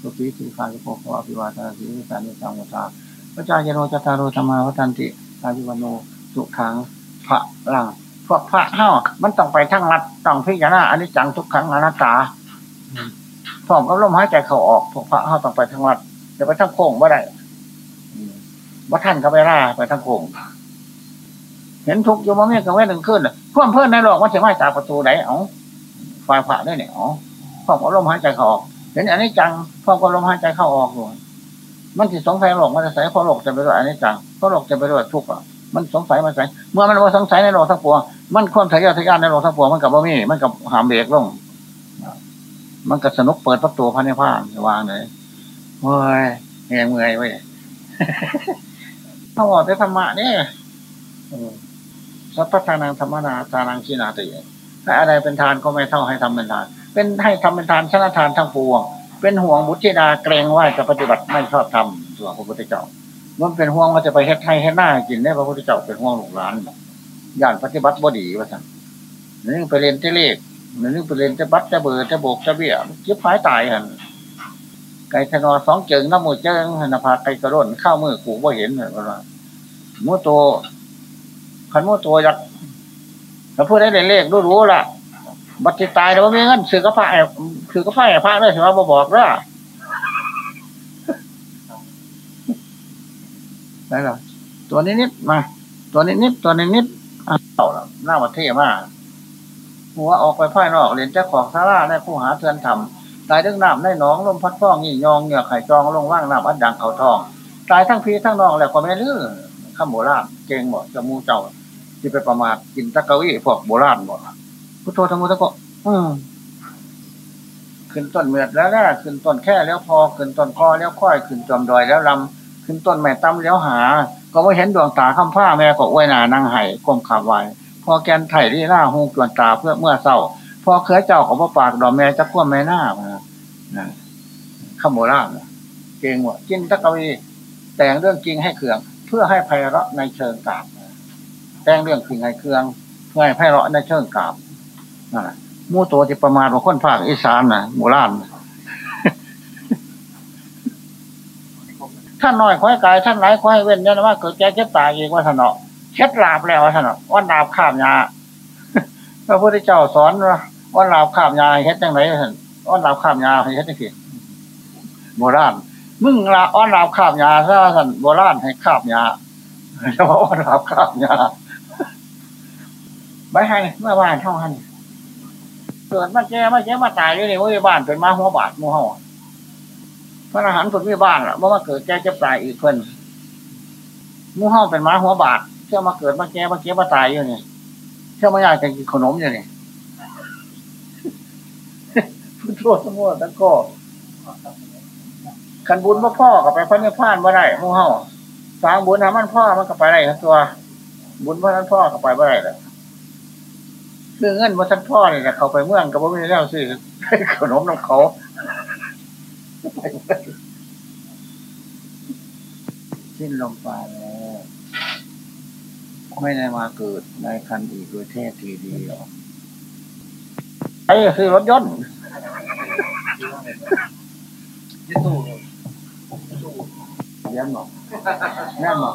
สุขีสิขาจุโควาภิวาทนาสีสานิสังวตาประเจ้าเยโนจตารโรธรรมาวัตันติอายุวโนสุขังพระลังพวกพระเฮ้ามันต้องไปทั้งรัดต้องพิจารณาอันนี้จังทุกครั้งอนัตตาพร้อมกับลมหายใจเข้าออกพวกพระเฮ้าต้องไปทั้งรัดจะไปทั้งโค้งว่าได้ว่าท่านก็ไปล่าไปทั้งโค้ง เห็นทุกอยู่มาเมียกับแม่หนึ่งขึ้นเพื่อนเพื่อนในหลอกว่าจะไม่จากประตูไหนอ๋อฝ่ายพระได้เนี่ยอ๋อพร้อกับลมหายใจเข้าออกเห็นอันนี้จังพร้อกับลมหายใจเข้าออกเลยมันสิสงสัยหลอกมันจะใส่พอหลอกจะไปด้วยอันนี้จังพอหลอกจะไปด้วยทุกข์อะมันสงสัยมันใส่เมื่อมันว่าสงสัยในโลกทั้งปวงมันความทะเยอทะยานในโลกทั้งปวงมันกับว่ามีมันกับหามเบรกลงมันก็สนุกเปิดประตูพันในผ้าวางเลยเฮ้ยแหงเมื่อยเว้ยเขาบอกแต่ธรรมะเนี่ย สัพพทานังธรรมนาทานังชินาติถ้าอะไรเป็นทานก็ไม่เท่าให้ทำเป็นทาน เป็นให้ทำเป็นทานชนะทานทั้งปวง เป็นห่วงบุตรธิดาเกรงว่าจะปฏิบัติไม่ชอบทำส่วนพระพุทธเจ้ามันเป็นห่วงมันจะไปเฮ็ดให้ให้หน้ากินได้พระพุทธเจ้าเป็นห่วงหลงร้านย่านปฏิบัติบดีว่าสั่งนี่ไปเรียนเทเลขนี่ไปเรียนจะบัตจะเบิดจะโบกจะเบี้ยยิบหายตายหันไก่ทนอสองเจิงน้ำมูเจิงหันพาไก่กระโดดข้าวมือกูว่าเห็นเหมือนกันมูโต ขันมูโตยักถ้าพูดได้เลขรู้รู้ละบัตรตายแต่ว่าไม่เงินซื้อกระเพาะซื้อกระเพาะพระเลยถือว่าบอกว่าได้หรอตัวนี้นิดมา ตัวนี้นิดตัวนี้นิดเอาละหน้าประเทศมากหัวออกไปพ่ายนอกเรียนเจ้าของซาร่าได้ผู้หาเทือนทำตายดึงน้ำได้หนองลมพัดฟ้องนี่ยองเหงื่อไข่จองลงว่างน้ำอัดดังเขาทอง ตายทั้งพีทั้งนองแล้วก็ไม่ลื้อข้ามโบราณเก่งหมดจะมูเจ้า ที่ไปประมาทกินตะกวีพวกโบราณหมดพุทโธธรรมตะโกอืมขึ้นต้นเมือดแล้วแล้ขึ้นต้นแค่แล้วพอขึ้นต้นคอแล้วค่อยขึ้นจอมดอยแล้วลำขึ้นต้นแม่ตั้มแล้วหา ก็ไม่เห็นดวงตาข้ามผ้าแม่ก็อวยหนานั่งไห้ก้มขาบไว้พอแกนไถ่ที่หน้าหูจวนตาเพื่อเมื่อเศร้า พอเคยเจ้าของพระปากดอกแม่จะพ่วแม่หน้านะขโมรานะเก่งหมดกินตะกวีแต่งเรื่องจริงให้เขื่อง เพื่อให้ไพเราะในเชิงกาบ แต่งเรื่องจริงให้เครื่องเพื่อให้ไพเราะในเชิงกาบนั่นแหละมู่ตัวที่ประมาณว่าคนภาคอีสานนะโบราณท่านน้อยค่อยกายท่านไหนค่อยเว้นเนี่ยันว่าเกิดแก่เจ็บตายเองว่าสนอเช็ดลาบแล้วว่าสนอว่าลาบข้ามยาพระพุทธเจ้าสอนว่าว่าลาบข้ามยาเฮ็ดยังไงท่านว่าลาบข้ามยาเฮ็ดยังไงโบราณมึงลาอ้อนลาบข้ามยาซะท่านโบราณให้ข้ามยาเฉพาะอ้อนลาบข้ามยา ใบให้เมื่อวานเท่านั้นเกิดมาแก่มาแก่มาตายอยู่นี่ว่าบ้านเป็นมาหัวบาดมูเฮาพระอรหันต์คนมีบ้านล่ะว่ามาเกิดแก่จะตายอีกเพิ่นมูเฮาเป็นมาหัวบาดเชื่อมาเกิดมาแก่มาแก่มาตายอยู่นี่เชื่อมาอยากจะกินขนมอยู่นี่พุทโธสมุทตะก็ขันบุญพ่อพ่อกับไปพันธุ์พานบ่ได้มูเฮาสางบุญทำมันพ่อมันก็ไปได้ทั้งตัว บุญพ่อนั้นพ่อก็ไปบ่ได้แหละคือเงินว่าท่านพ่อเนี่ยเขาไปเมืองกับว่าไม่ได้แล้วสิขนมน้ำเขาสิ้นลมปราแล้วไม่ได้มาเกิดในคันอีกโดยเทศทีเดียวไอ้คือรถยนต์เลี้ยงหรอแน่นหรอ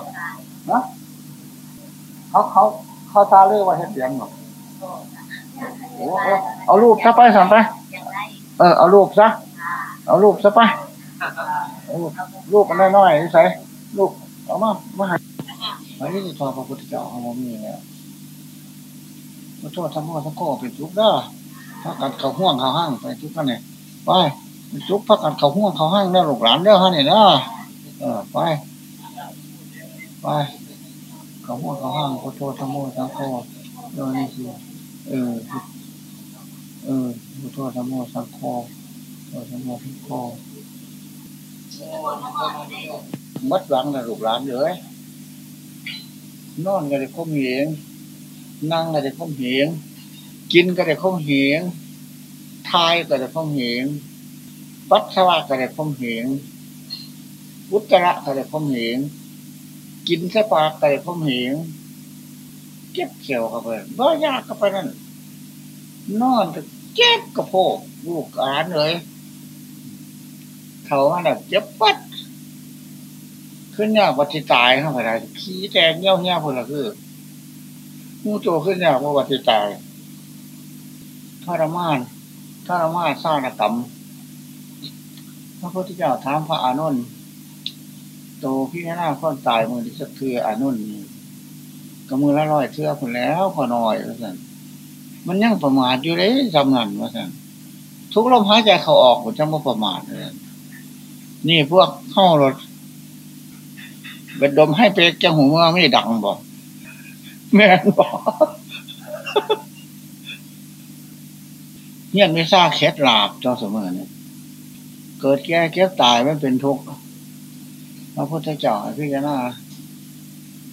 นะเขาเขาเขาตาเลือว่าเห็ดเลี้ยงหรอ เอารูปซะไปสัมไป เออเอารูปซะ เอารูปซะไป รูปกันน้อยๆใส่รูปเอามามาให้อันนี้ทอพระพุทธเจ้าเอามามีแล้วมาโทษทำพ่อทั้งข้อเป็นทุกข์เด้พักกันเขาห่วงเขาห้างไปทุกข์กันเนี่ยไปทุกข์พักกันเขาห่วงเขาห้างเด้อลูกหลานเด้ฮะเนี่ยนะเออไปไปเขาห่วงเขาห้างขอโทษทำพ่อทั้งข้อโดยนี่คือเออ เออพุทโธธรรมโมสังโฆโธธรรมโมสังโฆมัดหลังนะลูกหลานเลยนอนก็ได้ข้มเหงนั่งก็ได้ข้มเหงกินก็ได้ข้มเหงทายก็ได้ข้มเหงปัสสาวะก็ได้ข้มเหงวุตระก็ได้ข้มเหงกินสปากก็ได้ข้มเหงเก็บเขียวเข้าไปบ่ยากเข้าไปนั่นนอน เจ็บกระโพกลูกอ่านเลยเขาว่าแบบเจ็บปัดขึ้นเนี่ยวัติตายเข้าไปได้ขี้แตกเงี้ยวเงี้ยวคนละคือมูโจขึ้นเนี่ยว่าวัติตายทรมานทรมานสร้างกรรมพระพุทธเจ้าถามพระอานนท์โตพี่หน้าข้อนตายมือที่สักคืออานนท์ก็มือละร้อยเทือคนแล้วพอหน่อยว่าสัน มันยังประมาทอยู่เลยจำนันว่าสันทุกลมหายใจเขาออกผมจะไม่ประมาทเลยนี่พวกเข้ารถเบ็ดดมให้เป๊กจังหูเมื่อไม่ดังบอกแม่บอกเนี่ยไม่ทราบเคล็ดลาบเจ้าเสมอเนี่ยเกิดแก่เก็บตายไม่เป็นทุกข์พระพุทธเจ้าพี่จะน่า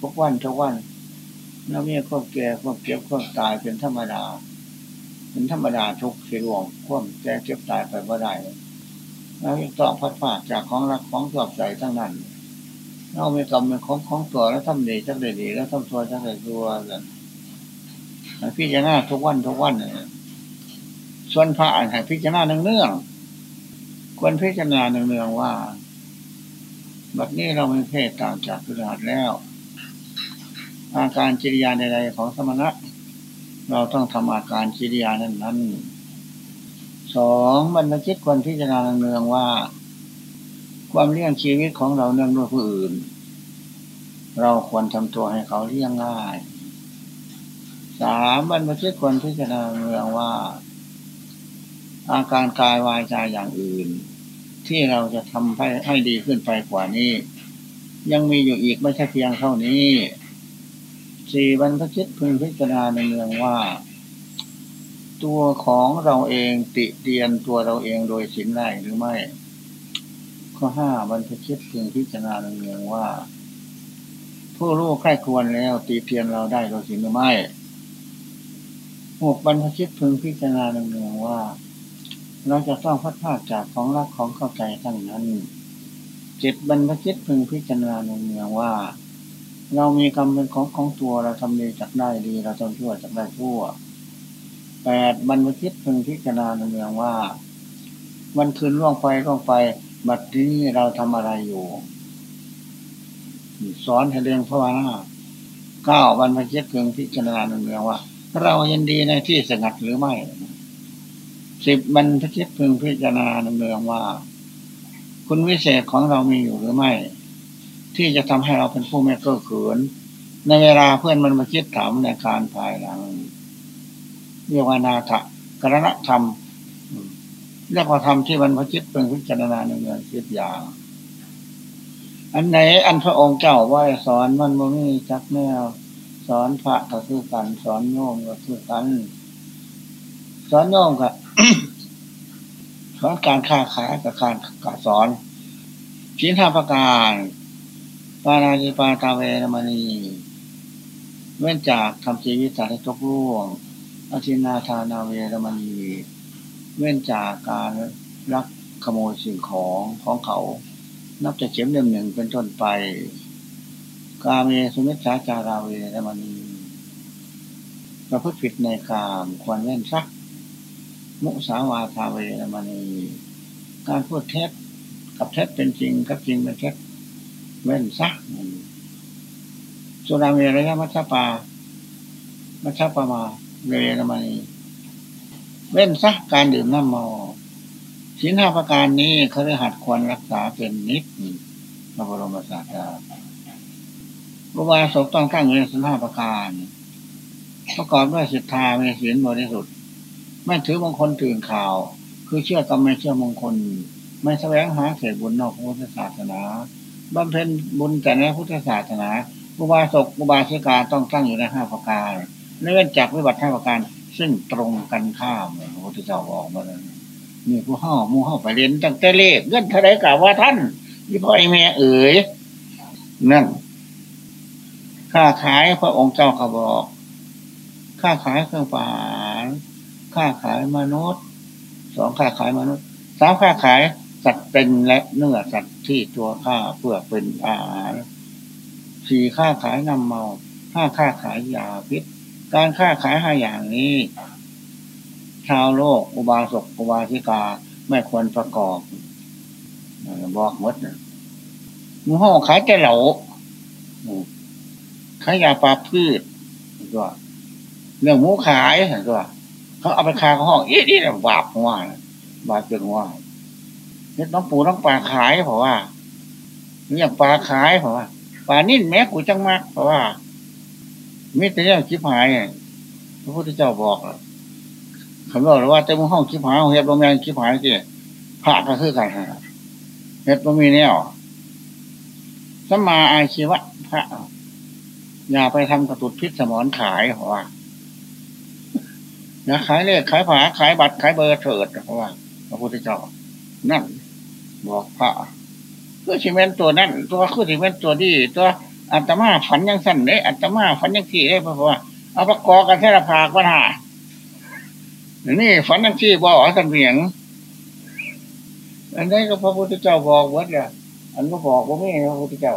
ทุกวันทุกวัน แล้วมีควบแก่ควบเก็บควบตายเป็นธรรมดา เป็นธรรมดาทุกสิรวมควบแก่เก็บตายไปบ่ได้แล้วยังต้องพัดผ่าจากของรักของชอบใจทั้งนั้นเราไม่กรรมเป็นของของตัวแล้วทำดีจักดีแล้วทำตัวจักดีตัวกันพี่จะน่าทุกวันทุกวันส่วนพระอ่านให้พิจารณาเนืองควรพิจารณาเนืองๆว่า บัดนี้เราไม่เพศต่างจากพุทธหัดแล้ว อาการจิริยาใดๆของสมณะ เราต้องทำอาการจิริยานั้นนั้นสองบรรพชิตควรพิจารณาเนืองว่า ความเลี้ยงชีวิตของเราเนื่องด้วยผู้อื่น เราควรทำตัวให้เขาเลี้ยงง่ายสามบรรพชิตควรพิจารณาเนืองว่า อาการกายวายใจอย่างอื่น ที่เราจะทำให้ให้ดีขึ้นไปกว่านี้ ยังมีอยู่อีกไม่ใช่เพียงเท่านี้ สี่บรรพชิตพึงพิจารณาในเมืองว่า ตัวของเราเองติเตียนตัวเราเองโดยสินได้หรือไม่ ข้อห้าบรรพชิตพึงพิจารณาในเมืองว่า ผู้รู้ใครควรแล้วติเตียนเราได้โดยสินหรือไม่หกบรรพชิตพึงพิจารณาในเมืองว่า เราจะต้องพัดพาจากของรักของเข้าใจทั้งนั้นเจ็ดบรรพชิตพึงพิจารณาในเมืองว่า เรามีกรรมเป็นของของตัวเราทำดีจากได้ดี เราทำชั่วจากได้ชั่วแปดบรรพชิตพึงพิจารณาในเมืองว่า วันคืนล่วงไปล่วงไป บัดนี้เราทำอะไรอยู่ สอนให้เรียงพระวนาเก้าบรรพชิตพึงพิจารณาในเมืองว่า เรายินดีในที่สงัดหรือไม่สิบบรรพชิตพึงพิจารณาดำเนินว่า คุณวิเศษของเรามีอยู่หรือไม่ ที่จะทำให้เราเป็นผู้ไม่เก้อเขิน ในเวลาเพื่อนมันมาคิดถามในการภายหลังเรียกว่านาถกรณธรรมเรียกว่าธรรมที่บรรพชิตเป็นพิจารณาในเงินสิบอย่างอันไหนอันพระองค์เจ้าว่าสอนมันบ่มีจักแนว สอนพระก็คือกัน สอนโยมก็คือกัน สอนโยมก็สอนการค้าขายกับการกสอนชิ้นห้าประการ ปาราจิปาตาเวรมณีเว้นจากทำชีวิตสัตว์ให้ตกล่วงอาชินาทานาเวรมณี เว้นจากการรักขโมยสิ่งของของเขา นับจะเข็มเล่มหนึ่งเป็นต้นไป กาเมสุมิชาจาราเวรมณีประพฤติผิดในกามควรเล่นซัก มุสาวาทาเวรมณี การพูดเท็จกับเท็จเป็นจริงกับจริงเป็นเท็จ เว้นซักสุราเวรยมัชปา มัชปามาเวรมณีเว้นซักการดื่มน้ำเมาสินห้าประการนี้เขาได้หัดควรรักษาเป็นนิดพระบรมศาสดาบุบาศกต้องตั้งเงินสินห้าประการ ประกอบด้วยศรัทธามีศีลบริสุทธิ์ไม่ถือมงคลตื่นข่าว คือเชื่อกรรมไม่เชื่อมงคล ไม่แสวงหาเศษบุญนอกพุทธศาสนา บำเพ็ญบุญแต่ในพุทธศาสนาบุบาศกบุบาสิกาต้องตั้งอยู่ในห้าประการเนื่องจากวิบัติห้าประการ ซึ่งตรงกันข้ามพระพุทธเจ้าบอกมาเลยมีผู้ห่อมูห่อไปเรียนตั้งแต่เลขเงื่อนทะเลกล่าวว่าท่านยี่พ่อไอแม่เอ๋ยนั่นค่าขายพระองค์เจ้าเขบอกค่าขายเครื่องป่าค้าขายมนุษย์สองค้าขายมนุษย์สามค้าขาย สัตว์เป็นและเนื้อสัตว์ที่ตัวข้าเพื่อเป็นอาหารสี่ค้าขายนำเมาห้าค้าขายยาพิษ การค้าขายห้าอย่างนี้ ชาวโลกอุบาสกอุบาสิกาไม่ควรประกอบบอกมดนะมูห้องขายแต่เหลาขายยาปลาพืชตัวเรื่องหมูขายตัวเขาเอาไปขายห้องอีนี่แหละบาปว่าบาปเกินว่า เน็ดน้องปูน้องปลาขายเพราะว่าเนี่ยปลาขายเพราะว่าปลานิ่นแม้กูจังมากเพราะว่ามิตรเนี่ยคิดหายพระพุทธเจ้าบอกคำบอกว่าเต็มห้องคิดหายเฮ็ดโรงแรมคิดหายสิพระก็คือกันเฮ็ดบ่มีแนวสมาอาชีวะพระอย่าไปทำกระตุดพิษสมอนขายเพราะว่าอย่าขายเลขขายผาขายบัตรขายเบอร์เถิดเพราะว่าพระพุทธเจ้านั่น บอกพระคือชิเมนตัวนั่นตัวคือชิเมนตัวดีตัวอัตมาฝันยังสั้นเลยอัตมาฝันยังที่ได้เพราะว่าเอาประกอบกันแค่ละพากปัญหานี่ฝันยังที่บอกสันเพียงอันนี้ก็พระพุทธเจ้าบอกวัดเลยอันก็บอกว่าไม่พระพุทธเจ้า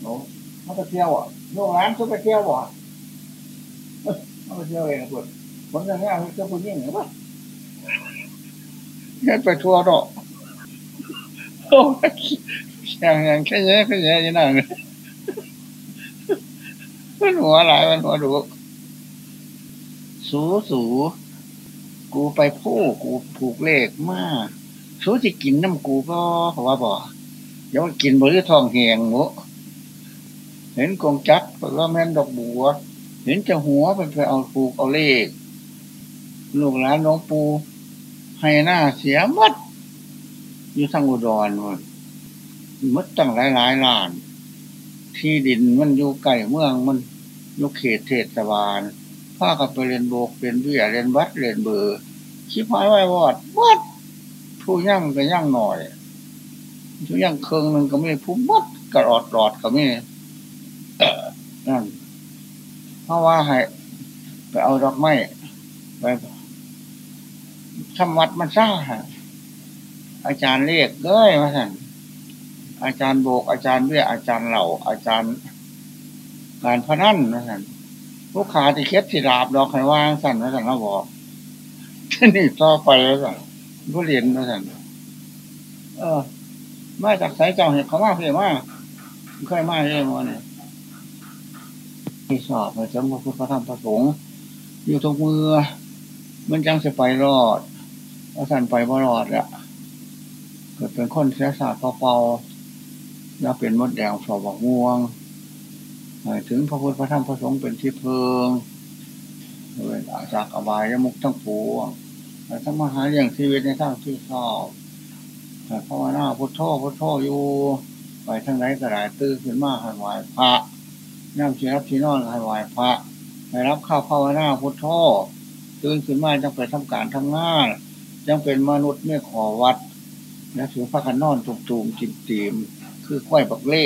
โอ้เขาไปเที่ยวอะลูกหลานเขาไปเที่ยวบ่เขาไปเที่ยวเองคุณผมจะเนี่ยเขาพูดยิ่งเหรอปะเนี่ไปทัวร์ดอก อ้ยอย่างอย่างแค่เยอะแค่เยอะยังนั่งมันหัวหลายมันหัวดุสูสูกูไปพูกูผูกเลขมากสูจะกินน้ำกูก็เพราะว่าบ่เดี๋ยวกินบริทองแหงหมูเห็นกองจักเพราะว่าแม่นดอกบัว เห็นจะหัวเป็นไปเอาผูกเอาเลข ลูกหลานน้องปูให้หน้าเสียมัด อยู่ทางอุดรมันมัดตั้งหลายหลายล้าน ที่ดินมันอยู่ไก่เมืองมันอยู่เขตเทศบาลผ้ากับไปเรียนโบกเรียนเบี้ยเรียนวัดเรียนเบอร์ชิบหายไว้วอดวัดผู้ย่างก็ย่างหน่อยผู้ย่างเครื่องหนึ่งก็ไม่ผู้มัดกระอดหลอดก็ไม่นั่นเพราะว่าให้ไปเอาดอกไม้ไปทำวัดมันซ่า อาจารย์เรียกเก้ยมาสั่นอาจารย์โบกอาจารย์เบี้ยอาจารย์เหล่า อาจารย์การพนันมาสั่นลูกค้าที่เคสสิดาบดอกไขว่างสั่นมาสั่นเราบอกที่นี่ต่อไปแล้วสั่นผู้เรียนมาสั่นเออมาจากสายเจ้าเห็นเขามาเพียมาเคยมาเองวันนี้ที่สอบมาจำพระพุทธธรรมประสงค์อยู่ตรงมือ มันจังจะไปรอดอาสันไปบ่รอดอะ เกิดเป็นคนเสียศาสตร์เป่าๆแล้วเป็นมดแดงสอบบอกม่วงถึงพระพุทธพระธรรมพระสงฆ์เป็นที่เพิงเลยจากอบายมุกทั้งปวงแต่ถ้ามหาเรื่องชีวิตในทางที่ชอบภาวนาพุทโธพุทโธอยู่ไปทั้งไหนก็ได้ตื้อขึ้นมาหันไหวพระนั่งชีรับชีนอนหันไหวพระไปรับข้าวภาวนาพุทโธตื่นขึ้นมาจังไปทำการทำงานยังเป็นมนุษย์ไม่ขอวัด นะถือพระคันนอนตุ่มๆจิมจิมคือก้อยบักเล่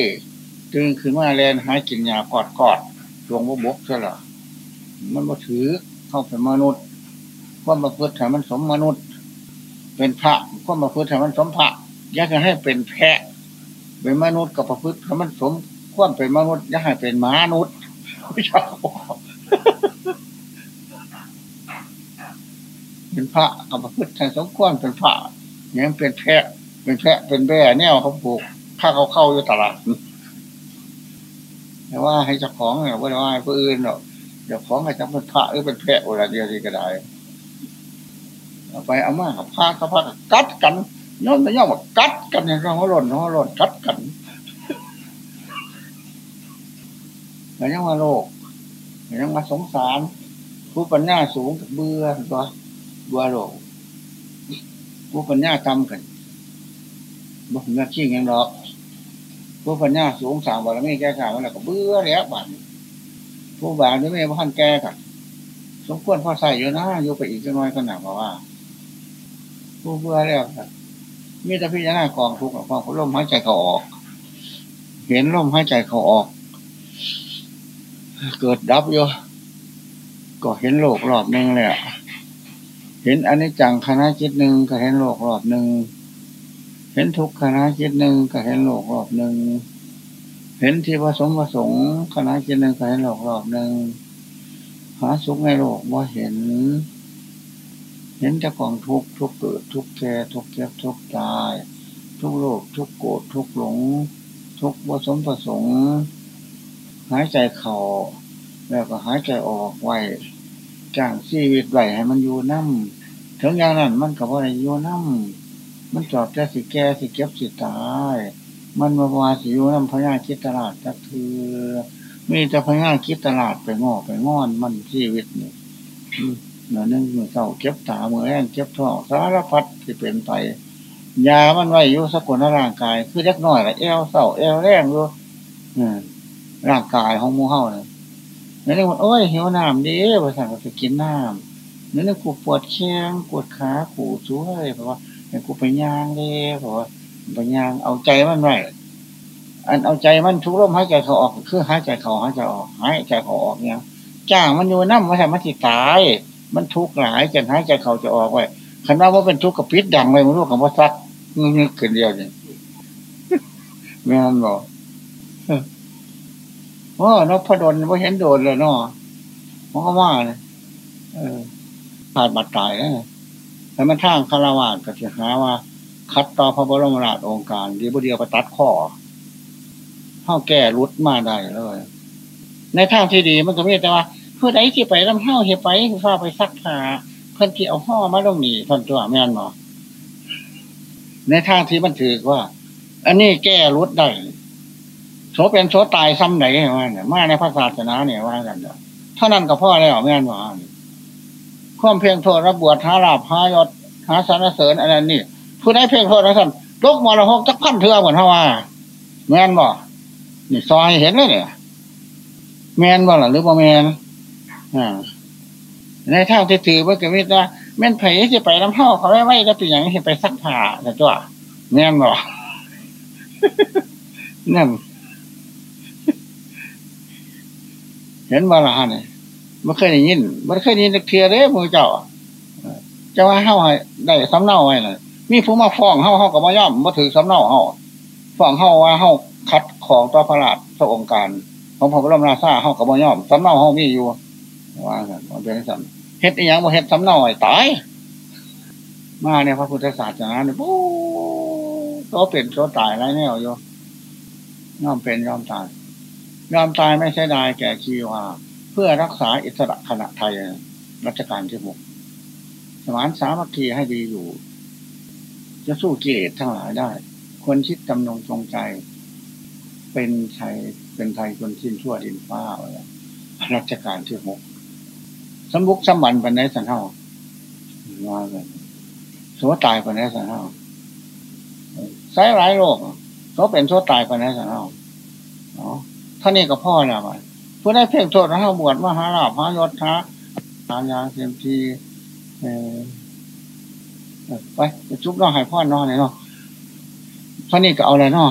ตื่นขึ้นมาแลนหายกินยากอดกอดดวงบกใช่หรอมันมาถือเข้าเป็นมนุษย์ว่ามาพืชถมันสมมนุษย์ เป็นพระก็มาพืชถมันสมพระอยากจะให้เป็นแพะเป็นมนุษย์กับประพฤติถมันสมควเป็นมนุษย์อยากให้เป็นมนุษย์ไม่ชอบเป็นพระกับประพฤติสมควรเป็นพระยังเป็นแพะ เป็นแพะเป็นแบ่แนวเขาปลูกถ้าเขาเข้าอยู่ตลาดแต่ว่าให้เจ้าของเนี่ยว่าว่าผู้อื่นหรอกเจ้าของให้จับเป็นพระหรือเป็นแพะเวลาเดียวดีก็ได้ไปเอามากับพากับพากัดกันย้อนไปย้อนมากัดกันเนี่ยเขาหล่นเขาหล่นกัดกันแล้วยังมาโลกยังมาสงสาร ผู้ปัญญาสูงเบื่อตัวเบื่อโลกผู้ปัญญาจำกัน บอกเงาขี้ยังดอกผู้ปัญญาสูงสามบารมีแก้ข่าวมันก็เบื่อแล้วบันผู้บาลนี่ไม่พันแก้กันสมควรพอใส่อยู่นะอยู่ไปอีกจะน้อยก็หนักเพราะว่า ผู้เบื่อแล้วครับมีแต่พิจารณากองทุกข์กองลมหายใจเขาออก เห็นลมหายใจเขาออก เกิดดับอยู่ก็เห็นโลกรอบหนึ่งเลยเห็นอันนี้จังคณะจิตหนึ่งก็เห็นโลกรอบหนึ่ง เห็นทุกคณะจิตหนึ่งก็เห็นโลกรอบหนึ่ง เห็นที่ผสมผสมคณะจิตหนึ่งก็เห็นโลกรอบหนึ่ง หาสุขในโลกว่าเห็น เห็นจะกองทุกทุกเกิดทุกแก่ทุกเก็บทุกตาย ทุกโลกทุกโกรธทุกหลง ทุกข์บ่สมประสงหายใจเข่าแล้วก็หายใจออกไว้จ้างชีวิตไหวให้มันอยู่น้ำถึงอย่างนั้นมันก็บ่ได้อยู่น้ำ มันจอบจะสิแก่สิเก็บสิตาย มันมาวาสิอยู่น้ำพญาคิดตลาดจักคือ มีแต่พญาคิดตลาดไปงอไปงอนมันชีวิตนี่เนื้อนึ่งมือเศร้าเก็บตาเมือแรงเก็บท้องสารพัดที่เป็นไปยามันไว้อยู่สกุลร่างกาย คือเล็กน้อยละเอวเศร้าเอวแรงอยู่ร่างกายของมูเฮาเนี่ยนั่นเองว่าโอ้ยหิวน้ำดีภาษาก็จะกินน้ำนั่นเองกูปวดแข้งปวดขากูช่วยเพราะว่า กูไปย่างเลยเพราะว่าไปย่างเอาใจมันไว้อันเอาใจมันทุกลมหายใจเขาออก คือหายใจเขาหายใจออกหายใจเขาออกเนี่ยจ้างมันอยู่น้ำมาทำมันติตาย มันทุกข์หลายจนหายใจเขาจะออกไว้คันว่าว่าเป็นทุกข์กับพิษดังเลยมันรู้กับว่าซักนี่เกินเดียวนี่แม่นบอกว่านพดลว่าเห็นโดนเลยเนาะมันก็ว่าเลยเออขาดบัตรตายแล้ว แต่มันทางคาราวาสก็จะหาว่า คัดต่อพระบรมราชองค์การดีบุเดียวไปตัดข้อเข้าแก่รุดมาได้เลย ในทางที่ดีมันก็มีแต่ว่าเพื่อใดที่ไปลำเท้าเหียไปฟ้าไปซักผ้าเพื่อนที่เอาห่อมาลงหนีทนตัวแม่นหมอในทางที่มันถือว่า อันนี้แก้รุดได้โสเป็นโสตายซ้ำไหนว่าเนี่ยมาในพระศาสนาเนี่ยว่ากันเท่านั้นก็พ่อแล้วแม่นหมอ ความเพียงโทษระบวชหาลาบหายศหาสารเสริญอะไรนี่ผู้ใดเพียงโทษนะท่านลกมรหกจักพันเถื่อเหมือนเท่าว่าแมนบ่นี่ซอยเห็นเลยเนี่ยแมนบ่หรอหรือบ่แมนอ่าในทางที่ถือว่าเกิดวิว่าแม่นไผ่จะไปน้ำเท่าเขาไม่ไหวก็เป็นอย่างนี้ไปซักผ้าแต่ตัวแม่นบ่นั่นเห็นบ่ละฮะเนี่ย ไม่เคยได้ยินไม่เคยได้ยินเทียเลยมือเจ้าจะว่าเฮาได้สำเนาไว้เลยมีผู้มาฟ้องเฮาเฮาก็มาย่อมมาถือสำเนาเฮาฟ้องเฮาว่าเฮาคัดของต่อพระราชพระองค์การ ของพระบรมราชาเฮากับบ่ยอมสำเนาเฮามีอยู่ว่ามันเป็นสันเฮ็ดอีหยังบ่เฮ็ดสำเนาไอ้ตายมาเนี่ยพระพุทธศาสนาเนี่ยปู้โตเป็นโตตายไรแนวอยู่ยอมเป็นยอมตายยอมตายไม่ใช่ได้แก่ชีวา เพื่อรักษาอิสระขณะไทยรัชกาลที่หกสมานสามัคคีให้ดีอยู่ จะสู้กิเลสทั้งหลายได้ คนคิดจำนงทรงใจ เป็นไทยเป็นไทยคนสิ้นชั่วดินฟ้าอะไรรัชกาลที่หกสมบุกสมบันปันไดสันเท่าว่าเลยโสตายปันไดสันเท่าสายหลายโลกโสเป็นโสตายปันไดสันเท่าเนาะท่านี้ก็พ่อแล้วไป เพื่อได้เพ่งโทษนะครบวชมหาลาภายศทะหายาเสียมทีไปจุ๊บน้องหายพ่อน้องเลยเนาะท่านี้ก็เอาอะไรเนาะ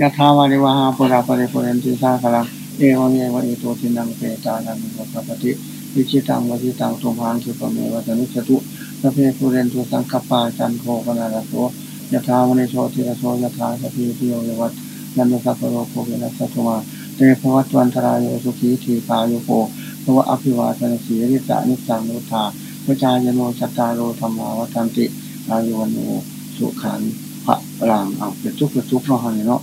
ยะทาวานิวาหาปุราปริปุเรนติสาคลังเอวเนวะอิโตทินังเปตานังโมสัพติวิชิตังวชิตังตุมหังสุปเมวัตนุสตุสเพปุเรนตุสังคปาจันโคกนาลโสยะทาวนิโชติระโสยะทาสพีติโยวัตนันสัพโรโคเวนัสตุมา เตภวัตวันทรายโยสุขีทีกาโยโภพระวะอภิวาทนาสีริสานิจังโนธาพระจายโนจัตตาโรธรรมาวัตันติอายุวันโนสุขันพระรามเอาเป็นทุกข์เป็นทุกข์เนาะเนาะ